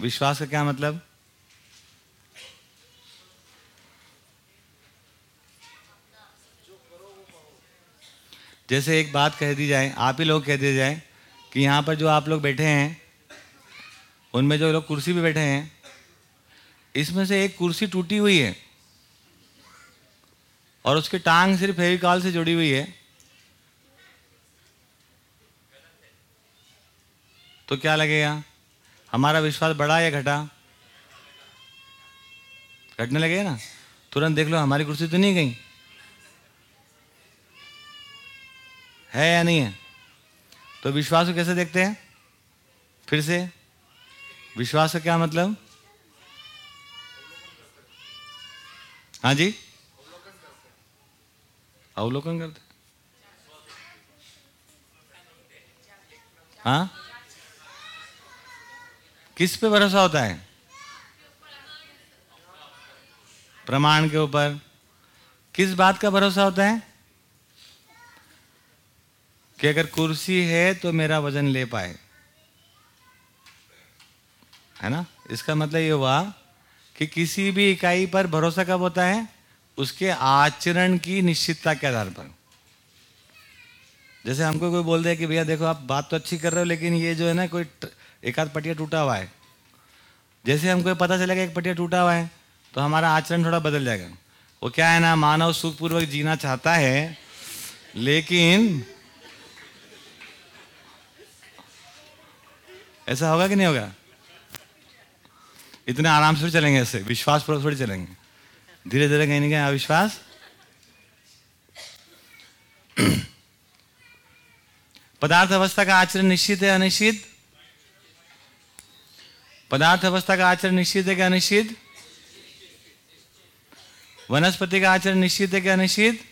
विश्वास का क्या मतलब? जैसे एक बात कह दी जाए, आप ही लोग कह दिए जाए कि यहाँ पर जो आप लोग बैठे हैं, उनमें जो लोग कुर्सी पे बैठे हैं, इसमें से एक कुर्सी टूटी हुई है। और उसकी टांग सिर्फ़ फेविकॉल से जुड़ी हुई है। तो क्या लगेगा? हमारा विश्वास बढ़ा या घटा? घटने लगेगा ना? तुरंत देख लो, हमारी कुर्सी तो नहीं गई। है या नहीं है? तो विश्वास को कैसे देखते हैं? फिर से। विश्वास का क्या मतलब? हाँ जी? अवलोकन करते। हाँ? किस पे भरोसा होता है? प्रमाण के ऊपर। किस बात का भरोसा होता है? कि अगर कुर्सी है तो मेरा वज़न ले पाए। है ना? इसका मतलब ये हुआ कि किसी भी इकाई पर भरोसा कब होता है? उसके आचरण की निश्चितता के आधार पर। जैसे हमको कोई बोल दे कि भैया देखो आप बात तो अच्छी कर रहे हो, लेकिन ये जो है ना कोई एक आध पटिया टूटा हुआ है। जैसे हमको पता चलेगा एक पटिया टूटा हुआ है तो हमारा आचरण थोड़ा बदल जाएगा। वो क्या है ना, मानव सुखपूर्वक जीना चाहता है, लेकिन ऐसा होगा कि नहीं होगा? इतने आराम से चलेंगे ऐसे विश्वास पूर्वक थोड़ी चलेंगे। धीरे धीरे कहीं ना कहीं अविश्वास? पदार्थ अवस्था का आचरण निश्चित है अनिश्चित? पदार्थ अवस्था का आचरण निश्चित है क्या अनिश्चित? वनस्पति का आचरण निश्चित है क्या अनिश्चित?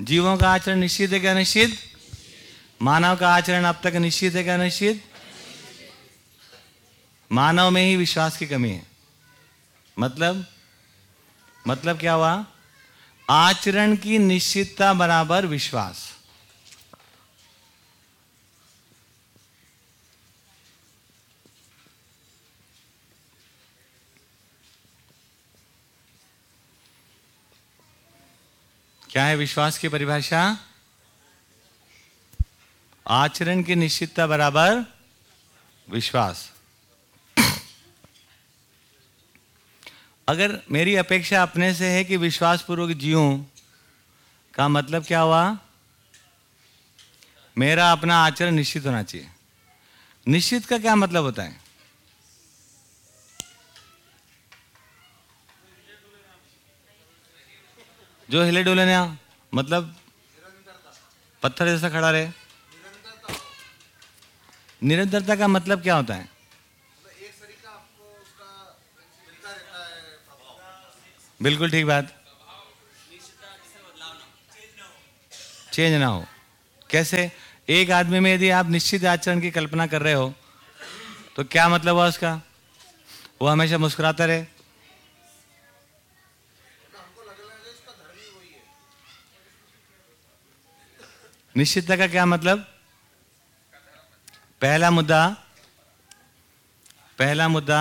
जीवों का आचरण निश्चित है क्या निश्चित मानव का आचरण अब तक निश्चित है क्या अनिश्चित? मानव में ही विश्वास की कमी है। मतलब मतलब क्या हुआ? आचरण की निश्चितता बराबर विश्वास। क्या है विश्वास की परिभाषा? आचरण की निश्चितता बराबर विश्वास। अगर मेरी अपेक्षा अपने से है कि विश्वास पूर्वक जीऊं, का मतलब क्या हुआ? मेरा अपना आचरण निश्चित होना चाहिए। निश्चित का क्या मतलब होता है? जो हिले डुले ना मतलब पत्थर जैसा खड़ा रहे। निरंतरता का मतलब क्या होता है? बिल्कुल ठीक बात। चेंज ना हो। कैसे? एक आदमी में यदि आप निश्चित आचरण की कल्पना कर रहे हो तो क्या मतलब हुआ उसका? वो हमेशा मुस्कुराता रहे। निश्चितता का क्या मतलब? पहला मुद्दा पहला मुद्दा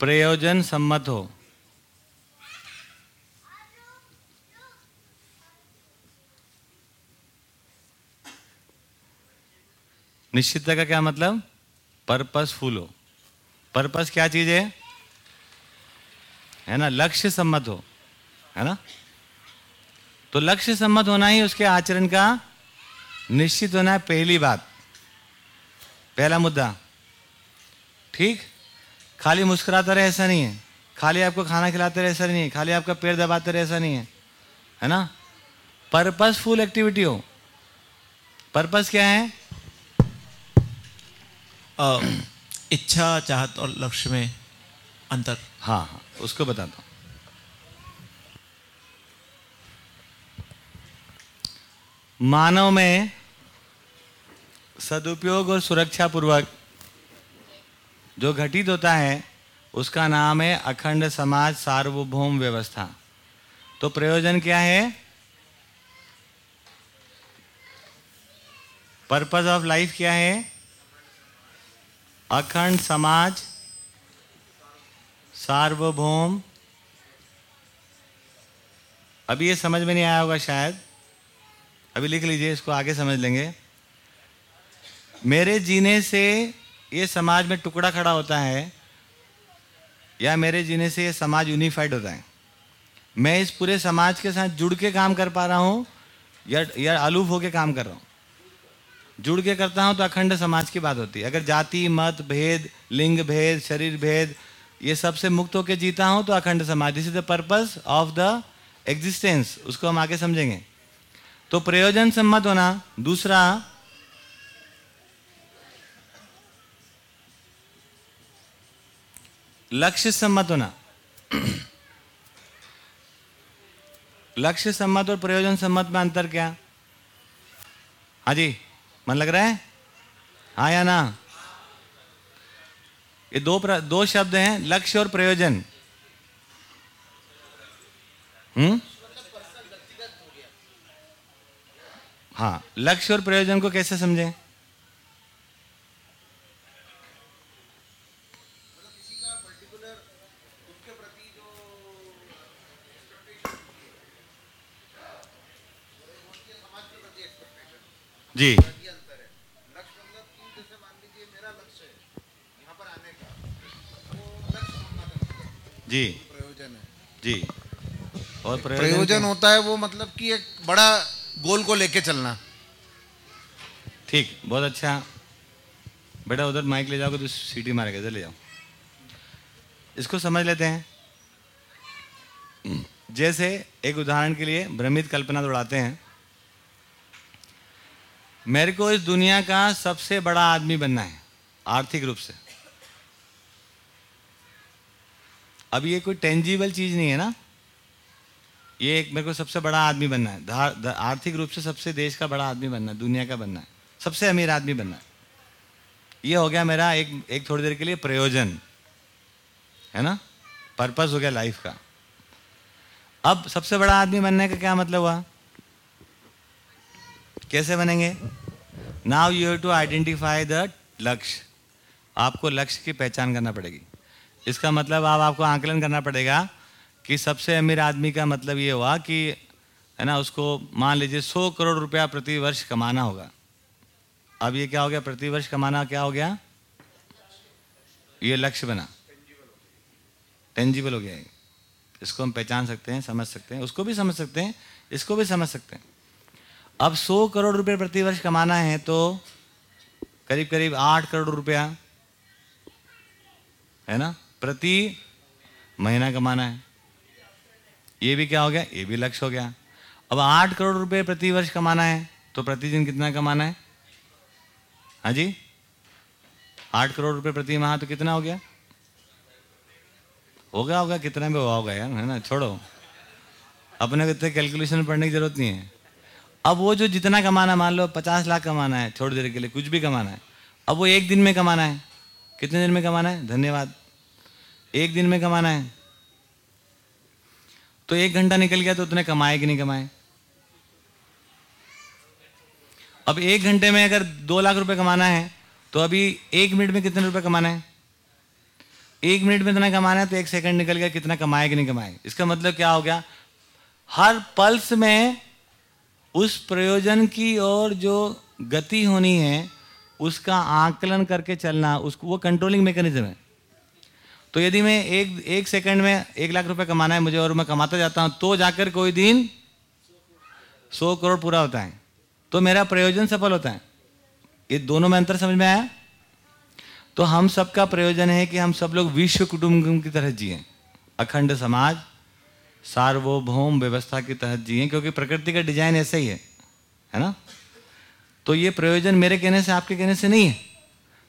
प्रयोजन सम्मत हो। निश्चितता का क्या मतलब? पर्पस पर्पसफुल हो। पर्पस क्या चीज़ है? है ना? लक्ष्य सम्मत हो। है ना? तो लक्ष्य सम्मत होना ही उसके आचरण का निश्चित होना है, पहली बात। पहला मुद्दा। ठीक? खाली मुस्कुराता रहे ऐसा नहीं है। खाली आपको खाना खिलाते रहे ऐसा नहीं है। खाली आपका पेड़ दबाते रहे ऐसा नहीं है। है ना? पर्पसफुल एक्टिविटी हो। पर्पस क्या है? अ, इच्छा चाहत और लक्ष्य में अंतर। हाँ हाँ उसको बताता हूँ। मानव में सदुपयोग और सुरक्षा पूर्वक जो घटित होता है, उसका नाम है अखंड समाज सार्वभौम व्यवस्था। तो प्रयोजन क्या है? पर्पज ऑफ़ लाइफ क्या है? अखंड समाज सार्वभौम। अभी ये समझ में नहीं आया होगा शायद। अभी लिख लीजिए, इसको आगे समझ लेंगे। मेरे जीने से ये समाज में टुकड़ा खड़ा होता है या मेरे जीने से ये समाज यूनिफाइड होता है। मैं इस पूरे समाज के साथ जुड़ के काम कर पा रहा हूँ या या अलूफ होके काम कर रहा हूँ। जुड़ के करता हूँ तो अखंड समाज की बात होती है। अगर जाति, मत, भेद, लिंग भेद, शरीर भेद, ये सबसे मुक्त होकर जीता हूँ तो अखंड समाज। This is the purpose of the existence उसको हम आगे समझेंगे। तो प्रयोजन सम्मत होना। दूसरा लक्ष्य सम्मत होना। लक्ष्य सम्मत और प्रयोजन सम्मत में अंतर क्या? हाँ जी मन लग रहा है? हाँ या ना? ये दो प्र, दो शब्द हैं लक्ष्य और प्रयोजन। हम्म? हाँ लक्ष्य और प्रयोजन को कैसे समझें? जी। जी। प्रयोजन है। जी। और प्रयोजन प्रयोजन होता है वो मतलब कि एक बड़ा गोल को लेके चलना। ठीक बहुत अच्छा। बेटा उधर माइक ले जाओगे तो सीटी मारेगा इधर ले जाओ। इसको समझ लेते हैं। जैसे एक उदाहरण के लिए भ्रमित कल्पना दौड़ाते हैं। मेरे को इस दुनिया का सबसे बड़ा आदमी बनना है, आर्थिक रूप से। अब ये कोई टेंजिबल चीज़ नहीं है ना। ये एक मेरे को सबसे बड़ा आदमी बनना है, धा- धा- आर्थिक रूप से सबसे देश का बड़ा आदमी बनना है, दुनिया का बनना है, सबसे अमीर आदमी बनना है। ये हो गया मेरा एक एक थोड़ी देर के लिए प्रयोजन, है ना? पर्पस हो गया लाइफ का। अब सबसे बड़ा आदमी बनने का क्या मतलब हुआ? कैसे बनेंगे? Now you have to identify the लक्ष्य। आपको लक्ष्य की पहचान करना पड़ेगी। इसका मतलब आप आपको आंकलन करना पड़ेगा कि सबसे अमीर आदमी का मतलब ये हुआ कि, है ना, उसको मान लीजिए सौ करोड़ रुपया प्रति वर्ष कमाना होगा। अब ये क्या हो गया? प्रति वर्ष कमाना क्या हो गया? ये लक्ष्य बना। टेंजिबल हो गया इसको हम पहचान सकते हैं, समझ सकते हैं। उसको भी समझ सकते हैं, इसको भी समझ सकते हैं। अब सौ करोड़ रुपए प्रति वर्ष कमाना है तो करीब करीब आठ करोड़ रुपया है ना? प्रति महीना कमाना है। ये भी क्या हो गया? ये भी लक्ष्य हो गया। अब आठ करोड़ रुपए प्रति वर्ष कमाना है तो प्रतिदिन कितना कमाना है? हाँ जी? आठ करोड़ रुपए प्रति माह तो कितना हो गया? हो गया होगा, कितना भी हुआ होगा यार, है ना? छोड़ो। अपने को इतने कैलकुलेशन पढ़ने की ज़रूरत नहीं है। अब वो जो जितना कमाना, मान लो पचास लाख कमाना है, थोड़ी देर के लिए कुछ भी कमाना है, अब वो एक दिन में कमाना है। कितने दिन में कमाना है? धन्यवाद। एक दिन में कमाना है। तो एक घंटा निकल गया तो उतने कमाए कि नहीं कमाए? अब एक घंटे में अगर दो लाख रुपए कमाना है तो अभी एक मिनट में कितने रुपए कमाना है? एक मिनट में इतना कमाना है तो एक सेकंड निकल गया, कितना कमाए कि नहीं कमाए? इसका मतलब क्या हो गया? हर पल्स में उस प्रयोजन की और जो गति होनी है, उसका आकलन करके चलना, उसको, वो कंट्रोलिंग मैकेनिज्म है। तो यदि मैं एक एक सेकंड में एक लाख रुपए कमाना है मुझे और मैं कमाता जाता हूँ तो जाकर कोई दिन सौ करोड़ पूरा होता है। तो मेरा प्रयोजन सफल होता है। ये दोनों में अंतर समझ में आया? तो हम सबका प्रयोजन है कि हम सब लोग विश्व कुटुंब की तरह जिए। अखंड समाज सार्वभौम व्यवस्था के तहत जिए, क्योंकि प्रकृति का डिज़ाइन ऐसा ही है है ना? तो ये प्रयोजन मेरे कहने से, आपके कहने से नहीं है।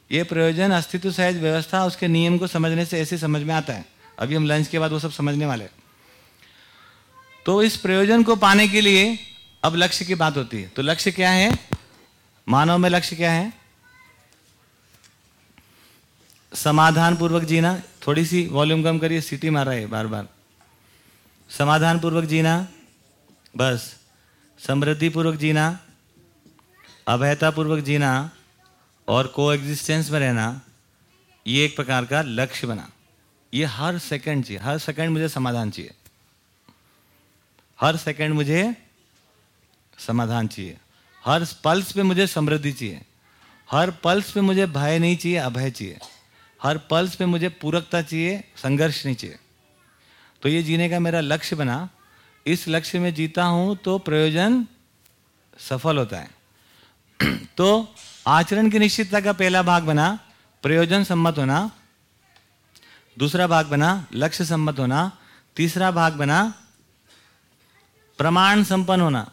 ये प्रयोजन अस्तित्व सहज व्यवस्था उसके नियम को समझने से ऐसे समझ में आता है। अभी हम लंच के बाद वो सब समझने वाले तो इस प्रयोजन को पाने के लिए अब लक्ष्य की बात होती है। तो लक्ष्य क्या है? मानव में लक्ष्य क्या है? समाधान पूर्वक जीना। थोड़ी सी वॉल्यूम कम करिए, सीटी मार रहा है बार बार समाधान पूर्वक जीना, बस। समृद्धि पूर्वक जीना अभयता पूर्वक जीना और को एग्जिस्टेंस में रहना, ये एक प्रकार का लक्ष्य बना। ये हर सेकंड चाहिए। हर सेकंड मुझे समाधान चाहिए। हर सेकंड मुझे समाधान चाहिए। हर पल्स पे मुझे समृद्धि चाहिए। हर पल्स पे मुझे भय नहीं चाहिए, अभय चाहिए। हर पल्स पे मुझे पूरकता चाहिए, संघर्ष नहीं चाहिए। तो ये जीने का मेरा लक्ष्य बना। इस लक्ष्य में जीता हूँ तो प्रयोजन सफल होता है। तो आचरण की निश्चितता का पहला भाग बना, प्रयोजन सम्मत होना। दूसरा भाग बना, लक्ष्य सम्मत होना। तीसरा भाग बना, प्रमाण संपन्न होना।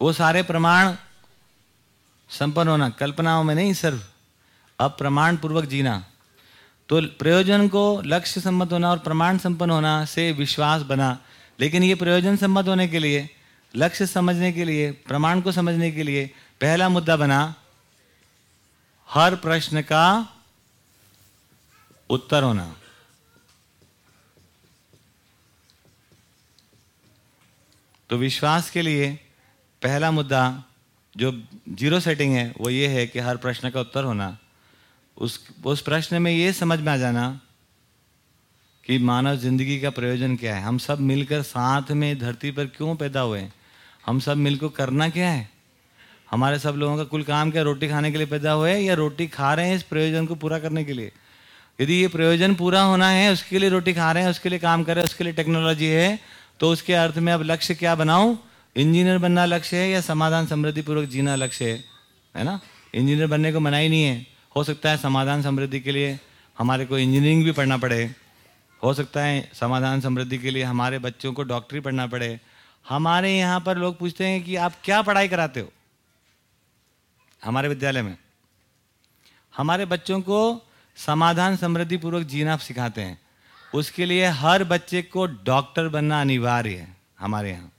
वो सारे प्रमाण संपन्न होना, कल्पनाओं में नहीं, सिर्फ़ अब प्रमाण पूर्वक जीना। तो प्रयोजन को लक्ष्य सम्मत होना और प्रमाण संपन्न होना से विश्वास बना। लेकिन ये प्रयोजन सम्मत होने के लिए, लक्ष्य समझने के लिए, प्रमाण को समझने के लिए पहला मुद्दा बना, हर प्रश्न का उत्तर होना। तो विश्वास के लिए पहला मुद्दा जो ज़ीरो सेटिंग है, वो ये है कि हर प्रश्न का उत्तर होना। उस उस प्रश्न में ये समझ में आ जाना कि मानव ज़िंदगी का प्रयोजन क्या है? हम सब मिलकर साथ में धरती पर क्यों पैदा हुए हैं? हम सब मिलकर करना क्या है? हमारे सब लोगों का कुल काम क्या रोटी खाने के लिए पैदा हुए या रोटी खा रहे हैं इस प्रयोजन को पूरा करने के लिए? यदि ये प्रयोजन पूरा होना है, उसके लिए रोटी खा रहे हैं, उसके लिए काम कर रहे हैं, उसके लिए टेक्नोलॉजी है तो उसके अर्थ में अब लक्ष्य क्या बनाऊँ? इंजीनियर बनना लक्ष्य है या समाधान समृद्धि पूर्वक जीना लक्ष्य है? है ना? इंजीनियर बनने को मना ही नहीं है। हो सकता है समाधान समृद्धि के लिए हमारे को इंजीनियरिंग भी पढ़ना पड़े। हो सकता है समाधान समृद्धि के लिए हमारे बच्चों को डॉक्टरी पढ़ना पड़े। हमारे यहाँ पर लोग पूछते हैं कि आप क्या पढ़ाई कराते हो? हमारे विद्यालय में। हमारे बच्चों को समाधान समृद्धि पूर्वक जीना सिखाते हैं। उसके लिए हर बच्चे को डॉक्टर बनना अनिवार्य है हमारे यहाँ।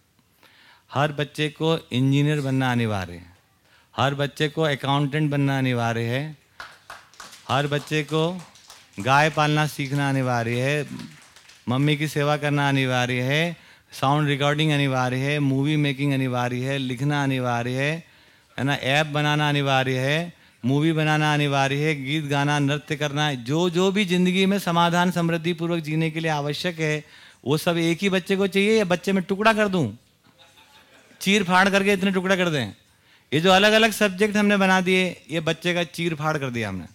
हर बच्चे को इंजीनियर बनना अनिवार्य है। हर बच्चे को अकाउंटेंट बनना अनिवार्य है। हर बच्चे को गाय पालना सीखना अनिवार्य है, मम्मी की सेवा करना अनिवार्य है साउंड रिकॉर्डिंग अनिवार्य है मूवी मेकिंग अनिवार्य है, लिखना अनिवार्य है है ना? ऐप बनाना अनिवार्य है मूवी बनाना अनिवार्य है, गीत गाना, नृत्य करना, जो जो भी ज़िंदगी में समाधान समृद्धि पूर्वक जीने के लिए आवश्यक है, वो सब एक ही बच्चे को चाहिए या बच्चे में टुकड़ा कर दूँ? चीर फाड़ करके इतने टुकड़ा कर दें। ये जो अलग अलग सब्जेक्ट हमने बना दिए, ये बच्चे का चीर फाड़ कर दिया हमने।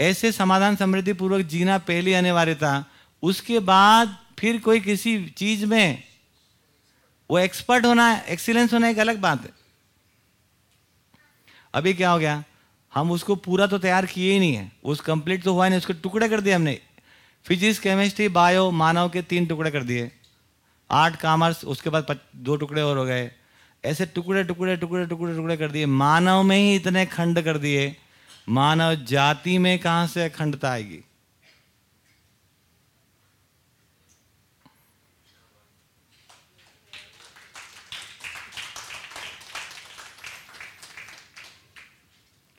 ऐसे समाधान समृद्धि पूर्वक जीना पहली अनिवार्यता। उसके बाद फिर कोई किसी चीज़ में वो एक्सपर्ट होना एक्सीलेंस होना एक अलग बात है। अभी क्या हो गया? हम उसको पूरा तो तैयार किए ही नहीं है। उस कंप्लीट तो हुआ नहीं, उसके टुकड़े कर दिए हमने। फिजिक्स केमिस्ट्री बायो मानव के तीन टुकड़े कर दिए। आर्ट कॉमर्स उसके बाद दो टुकड़े और हो गए। ऐसे टुकड़े टुकड़े टुकड़े टुकड़े टुकड़े कर दिए। मानव में ही इतने खंड कर दिए। मानव जाति में कहाँ से अखंडता आएगी?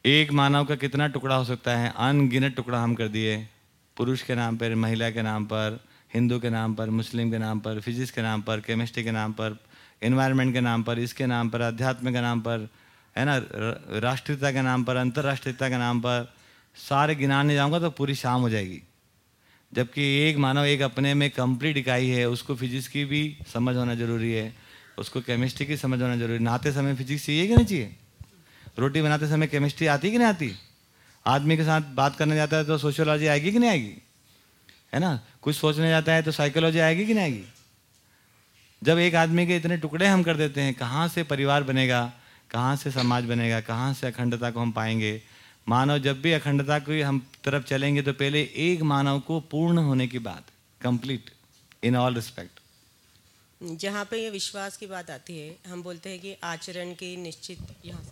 एक मानव का कितना टुकड़ा हो सकता है? अनगिनत टुकड़ा हम कर दिए। पुरुष के नाम पर, महिला के नाम पर, हिंदू के नाम पर, मुस्लिम के नाम पर, फिजिक्स के नाम पर, केमिस्ट्री के नाम पर इन्वायरमेंट के नाम पर, इसके नाम पर अध्यात्म के नाम पर है ना राष्ट्रीयता के नाम पर, अंतर्राष्ट्रीयता के नाम पर सारे गिनाने जाऊँगा तो पूरी शाम हो जाएगी। जबकि एक मानव एक अपने में कंप्लीट इकाई है, उसको फिजिक्स की भी समझ होना ज़रूरी है, उसको केमिस्ट्री की समझ होना ज़रूरी नहाते समय फिजिक्स चाहिए कि नहीं चाहिए? रोटी बनाते समय केमिस्ट्री आती कि नहीं आती? आदमी के साथ बात करने जाता है तो सोशियोलॉजी आएगी कि नहीं आएगी? है ना? कुछ सोचने जाता है तो साइकोलॉजी आएगी कि नहीं आएगी? जब एक आदमी के इतने टुकड़े हम कर देते हैं, कहाँ से परिवार बनेगा? कहाँ से समाज बनेगा कहाँ से अखंडता को हम पाएँगे? मानव जब भी अखंडता की हम तरफ़ चलेंगे तो पहले एक मानव को पूर्ण होने की बात कंप्लीट इन ऑल रिस्पेक्ट जहाँ पे ये विश्वास की बात आती है हम बोलते हैं कि आचरण की निश्चित यहाँ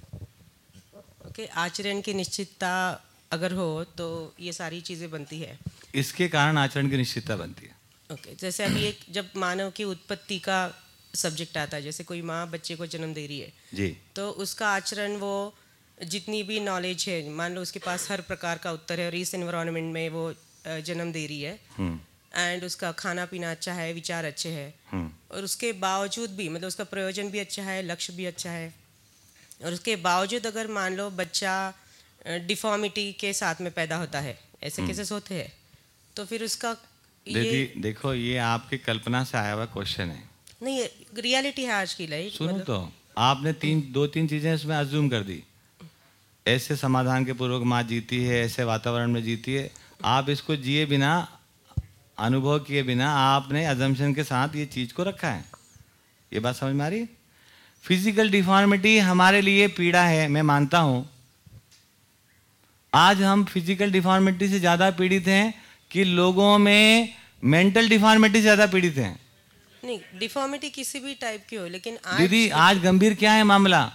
ओके आचरण की निश्चितता अगर हो तो ये सारी चीज़ें बनती है। इसके कारण आचरण की निश्चितता बनती है। ओके जैसे अभी एक जब मानव की उत्पत्ति का सब्जेक्ट आता है जैसे कोई माँ बच्चे को जन्म दे रही है जी तो उसका आचरण वो जितनी भी नॉलेज है मान लो उसके पास हर प्रकार का उत्तर है और इस एनवायरनमेंट में वो जन्म दे रही है एंड हम्म। उसका खाना पीना अच्छा है विचार अच्छे हैं हम्म। और उसके बावजूद भी मतलब उसका प्रयोजन भी अच्छा है लक्ष्य भी अच्छा है और उसके बावजूद अगर मान लो बच्चा डिफॉर्मिटी के साथ में पैदा होता है ऐसे हम्म। केसेस होते हैं तो फिर उसका दीदी देखो ये आपकी कल्पना से आया हुआ क्वेश्चन है नहीं रियलिटी है आज की लाइफ सुनो तो आपने तीन दो तीन चीज़ें इसमें अज्यूम कर दी। ऐसे समाधान के पूर्वक माँ जीती है ऐसे वातावरण में जीती है आप इसको जिए बिना अनुभव किए बिना आपने अजम्पशन के साथ ये चीज़ को रखा है। ये बात समझ में आ रही फ़िज़िकल डिफॉर्मिटी हमारे लिए पीड़ा है मैं मानता हूँ। आज हम फ़िज़िकल डिफॉर्मिटी से ज़्यादा पीड़ित हैं कि लोगों में मेंटल डिफॉर्मिटी से ज़्यादा पीड़ित हैं। नहीं डिफॉर्मिटी किसी भी टाइप की हो लेकिन आज दीदी आज गंभीर क्या है मामला?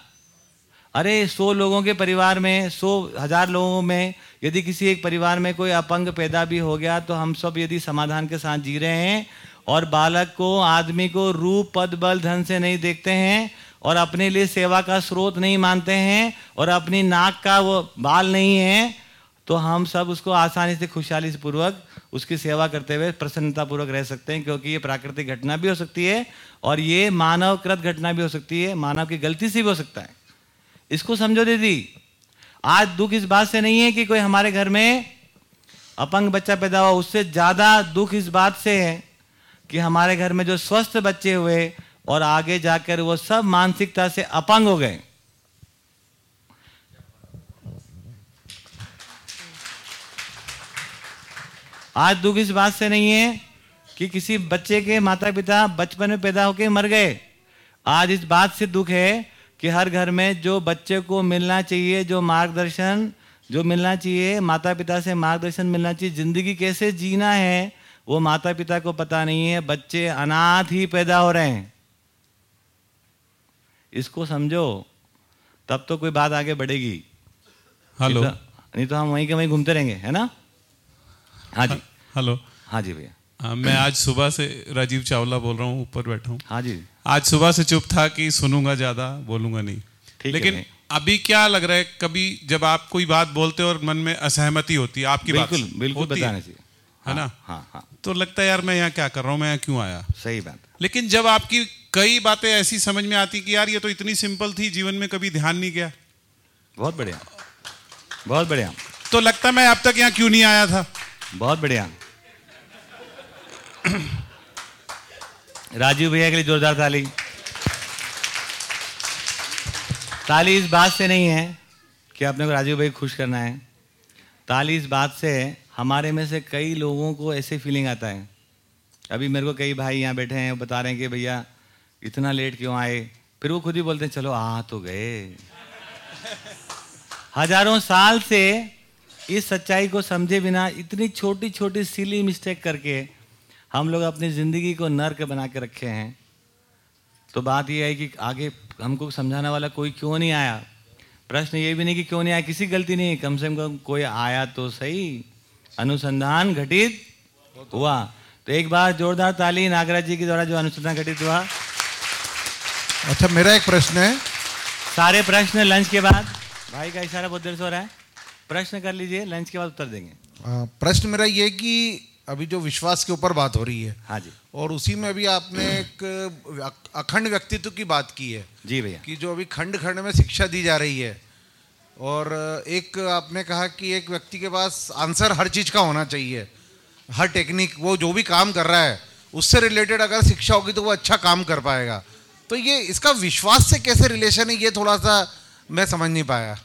अरे सौ लोगों के परिवार में सौ हज़ार लोगों में यदि किसी एक परिवार में कोई अपंग पैदा भी हो गया तो हम सब यदि समाधान के साथ जी रहे हैं और बालक को आदमी को रूप पद बल धन से नहीं देखते हैं और अपने लिए सेवा का स्रोत नहीं मानते हैं और अपनी नाक का वो बाल नहीं है तो हम सब उसको आसानी से खुशहाली से पूर्वक उसकी सेवा करते हुए प्रसन्नतापूर्वक रह सकते हैं, क्योंकि ये प्राकृतिक घटना भी हो सकती है और ये मानवकृत घटना भी हो सकती है, मानव की गलती से भी हो सकता है। इसको समझो दीदी, आज दुख इस बात से नहीं है कि कोई हमारे घर में अपंग बच्चा पैदा हुआ, उससे ज़्यादा दुख इस बात से है कि हमारे घर में जो स्वस्थ बच्चे हुए और आगे जाकर वो सब मानसिकता से अपंग हो गए। आज दुख इस बात से नहीं है कि किसी बच्चे के माता पिता बचपन में पैदा होकर मर गए। आज इस बात से दुख है कि हर घर में जो बच्चे को मिलना चाहिए जो मार्गदर्शन जो मिलना चाहिए माता पिता से मार्गदर्शन मिलना चाहिए ज़िंदगी कैसे जीना है वो माता पिता को पता नहीं है। बच्चे अनाथ ही पैदा हो रहे हैं। इसको समझो तब तो कोई बात आगे बढ़ेगी। हेलो। नहीं तो- हम वहीं के वहीं घूमते रहेंगे है ना? हाँ जी। हेलो। हाँ जी भैया। हाँ, मैं आज सुबह से राजीव चावला बोल रहा हूँ ऊपर बैठा हूँ। हाँ जी। आज सुबह से चुप था कि सुनूँगा ज़्यादा बोलूँगा नहीं। लेकिन अभी क्या लग रहा है कभी जब आप कोई बात बोलते हो और मन में असहमति होती है आपकी बिल्कुल बात बिल्कुल बिल्कुल होती है, बताना चाहिए। है ना? हाँ हाँ। तो लगता है यार मैं यहाँ क्या कर रहा हूँ मैं यहाँ क्यों आया? सही बात। लेकिन जब आपकी कई बातें ऐसी समझ में आती कि यार ये तो इतनी सिंपल थी जीवन में कभी ध्यान नहीं गया। बहुत बढ़िया। बहुत बढ़िया। तो लगता है मैं अब तक यहाँ क्यों नहीं आया था? बहुत बढ़िया। राजीव भैया के लिए जोरदार ताली। ताली इस बात से नहीं है कि आपने राजीव भाई खुश करना है। ताली इस बात से हमारे में से कई लोगों को ऐसे फीलिंग आता है। अभी मेरे को कई भाई यहाँ बैठे हैं बता रहे हैं कि भैया, इतना लेट क्यों आए? फिर वो खुद ही बोलते हैं, चलो, आ तो गए। हज़ारों साल से इस सच्चाई को समझे बिना इतनी छोटी छोटी सिली मिस्टेक करके हम लोग अपनी ज़िंदगी को नर्क बना के रखे हैं। तो बात यह है कि आगे हमको समझाने वाला कोई क्यों नहीं आया? प्रश्न ये भी नहीं कि क्यों नहीं आया? किसी गलती नहीं। कम से कम कोई आया तो सही। अनुसंधान घटित हुआ। तो एक बार जोरदार ताली नागराज जी के द्वारा जो अनुसंधान घटित हुआ। अच्छा मेरा एक प्रश्न है। सारे प्रश्न लंच के बाद। भाई का इशारा बहुत देर से हो रहा है। प्रश्न कर लीजिए लंच के बाद उत्तर देंगे। प्रश्न मेरा ये कि अभी जो विश्वास के ऊपर बात हो रही है हाँ जी। और उसी में अभी आपने एक अखंड व्यक्तित्व की बात की है जी भैया। कि जो अभी खंड खंड में शिक्षा दी जा रही है और एक आपने कहा कि एक व्यक्ति के पास आंसर हर चीज़ का होना चाहिए हर टेक्निक वो जो भी काम कर रहा है उससे रिलेटेड अगर शिक्षा होगी तो वो अच्छा काम कर पाएगा। तो ये इसका विश्वास से कैसे रिलेशन है ये थोड़ा सा मैं समझ नहीं पाया।